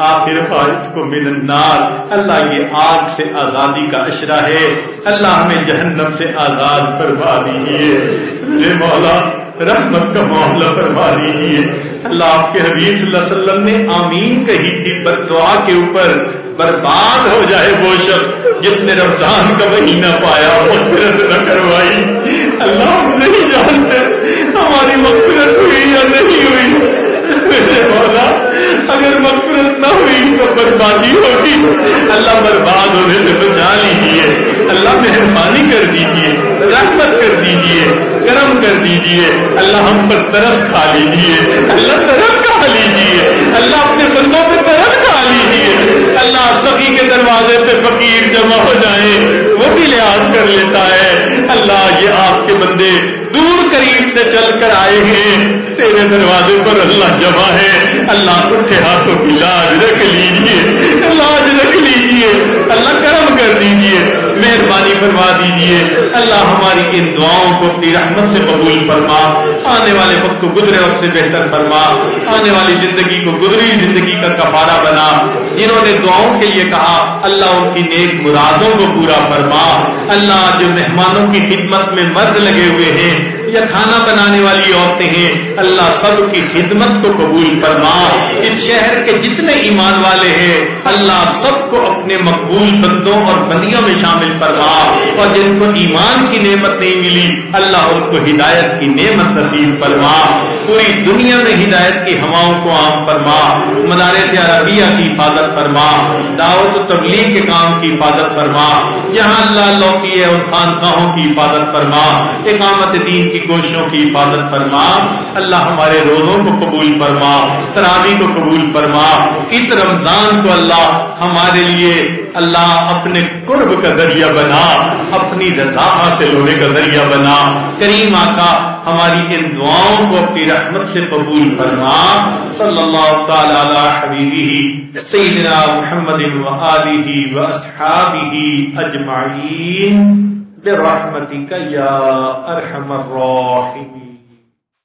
آخر کو من النار اللہ یہ آگ سے آزادی کا اشرا ہے۔ اللہ ہمیں جہنم سے آزاد فرما دیجیے مولا، رحمت کا معاملہ فرما دیجیے اللہ آپ کے حبیب صلی اللہ علیہ وسلم نے آمین کہی تھی، بد دعا کے اوپر برباد ہو جائے وہ شخص جس نے رمضان کا مہینہ پایا مغفرت نہ کروائی۔ اللہ ہم نہیں جانتے ہماری مغفرت ہوئی یا نہیں ہوئی۔ میرے مولا اگر نہ ہوئی تو بربادی ہوگی۔ اللہ برباد ہونے سے بچا لیجیے اللہ مہربانی کر دیجیے رحمت کر دیجیے کرم کر دیجیے اللہ ہم پر ترس کھا لیجیے اللہ ترس کھا لیجیے اللہ اپنے بندوں پہ ترس کھا لیجیے اللہ سبھی کے دروازے پہ فقیر جمع ہو جائے، وہ بھی لحاظ کر لیتا ہے، اللہ یہ آپ کے بندے دور قریب سے چل کر آئے ہیں، تیرے دروازے پر اللہ جمع ہے، اللہ اٹھے ہاتھوں کی لاج رکھ لیجیے لاج رکھ لیجیے اللہ کرم کر دیجیے مہربانی فرما دیجیے اللہ ہماری ان دعاؤں کو اپنی رحمت سے قبول فرما۔ آنے والے وقت کو گزرے وقت سے بہتر فرما۔ آنے والی زندگی کو گزری زندگی کا کفارہ بنا۔ جنہوں نے دعاؤں کے لیے کہا، اللہ ان کی نیک مرادوں کو پورا فرما۔ اللہ جو مہمانوں کی خدمت میں مرد لگے ہوئے ہیں یا کھانا بنانے والی عورتیں ہیں، اللہ سب کی خدمت کو قبول فرما۔ اس شہر کے جتنے ایمان والے ہیں، اللہ سب کو اپنے مقبول بندوں اور بندیوں میں شامل فرما اور جن کو ایمان کی نعمت نہیں ملی، اللہ ان کو ہدایت کی نعمت نصیب فرما۔ پوری دنیا میں ہدایت کی ہواؤں کو عام فرما۔ مدارس عربیہ کی حفاظت فرما۔ دعوت و تبلیغ کے کام کی حفاظت فرما۔ یہاں اللہ لوکی ہے ان خانقاہوں کی حفاظت فرما۔ اقامت دین کی کوششوں کی حفاظت فرما۔ اللہ ہمارے روزوں کو قبول فرما تراوی کو قبول فرما۔ اس رمضان کو اللہ ہمارے لیے اللہ اپنے قرب کا ذریعہ بنا، اپنی رضا حاصل ہونے کا ذریعہ بنا۔ کریم آقا، ہماری ان دعاؤں کو اپنی رحمت سے قبول فرما۔ صلی اللہ تعالی علی حبیبی سیدنا محمد و آلہ و اصحابہ اجمعین۔ برحمتک یا ارحم الراحمین۔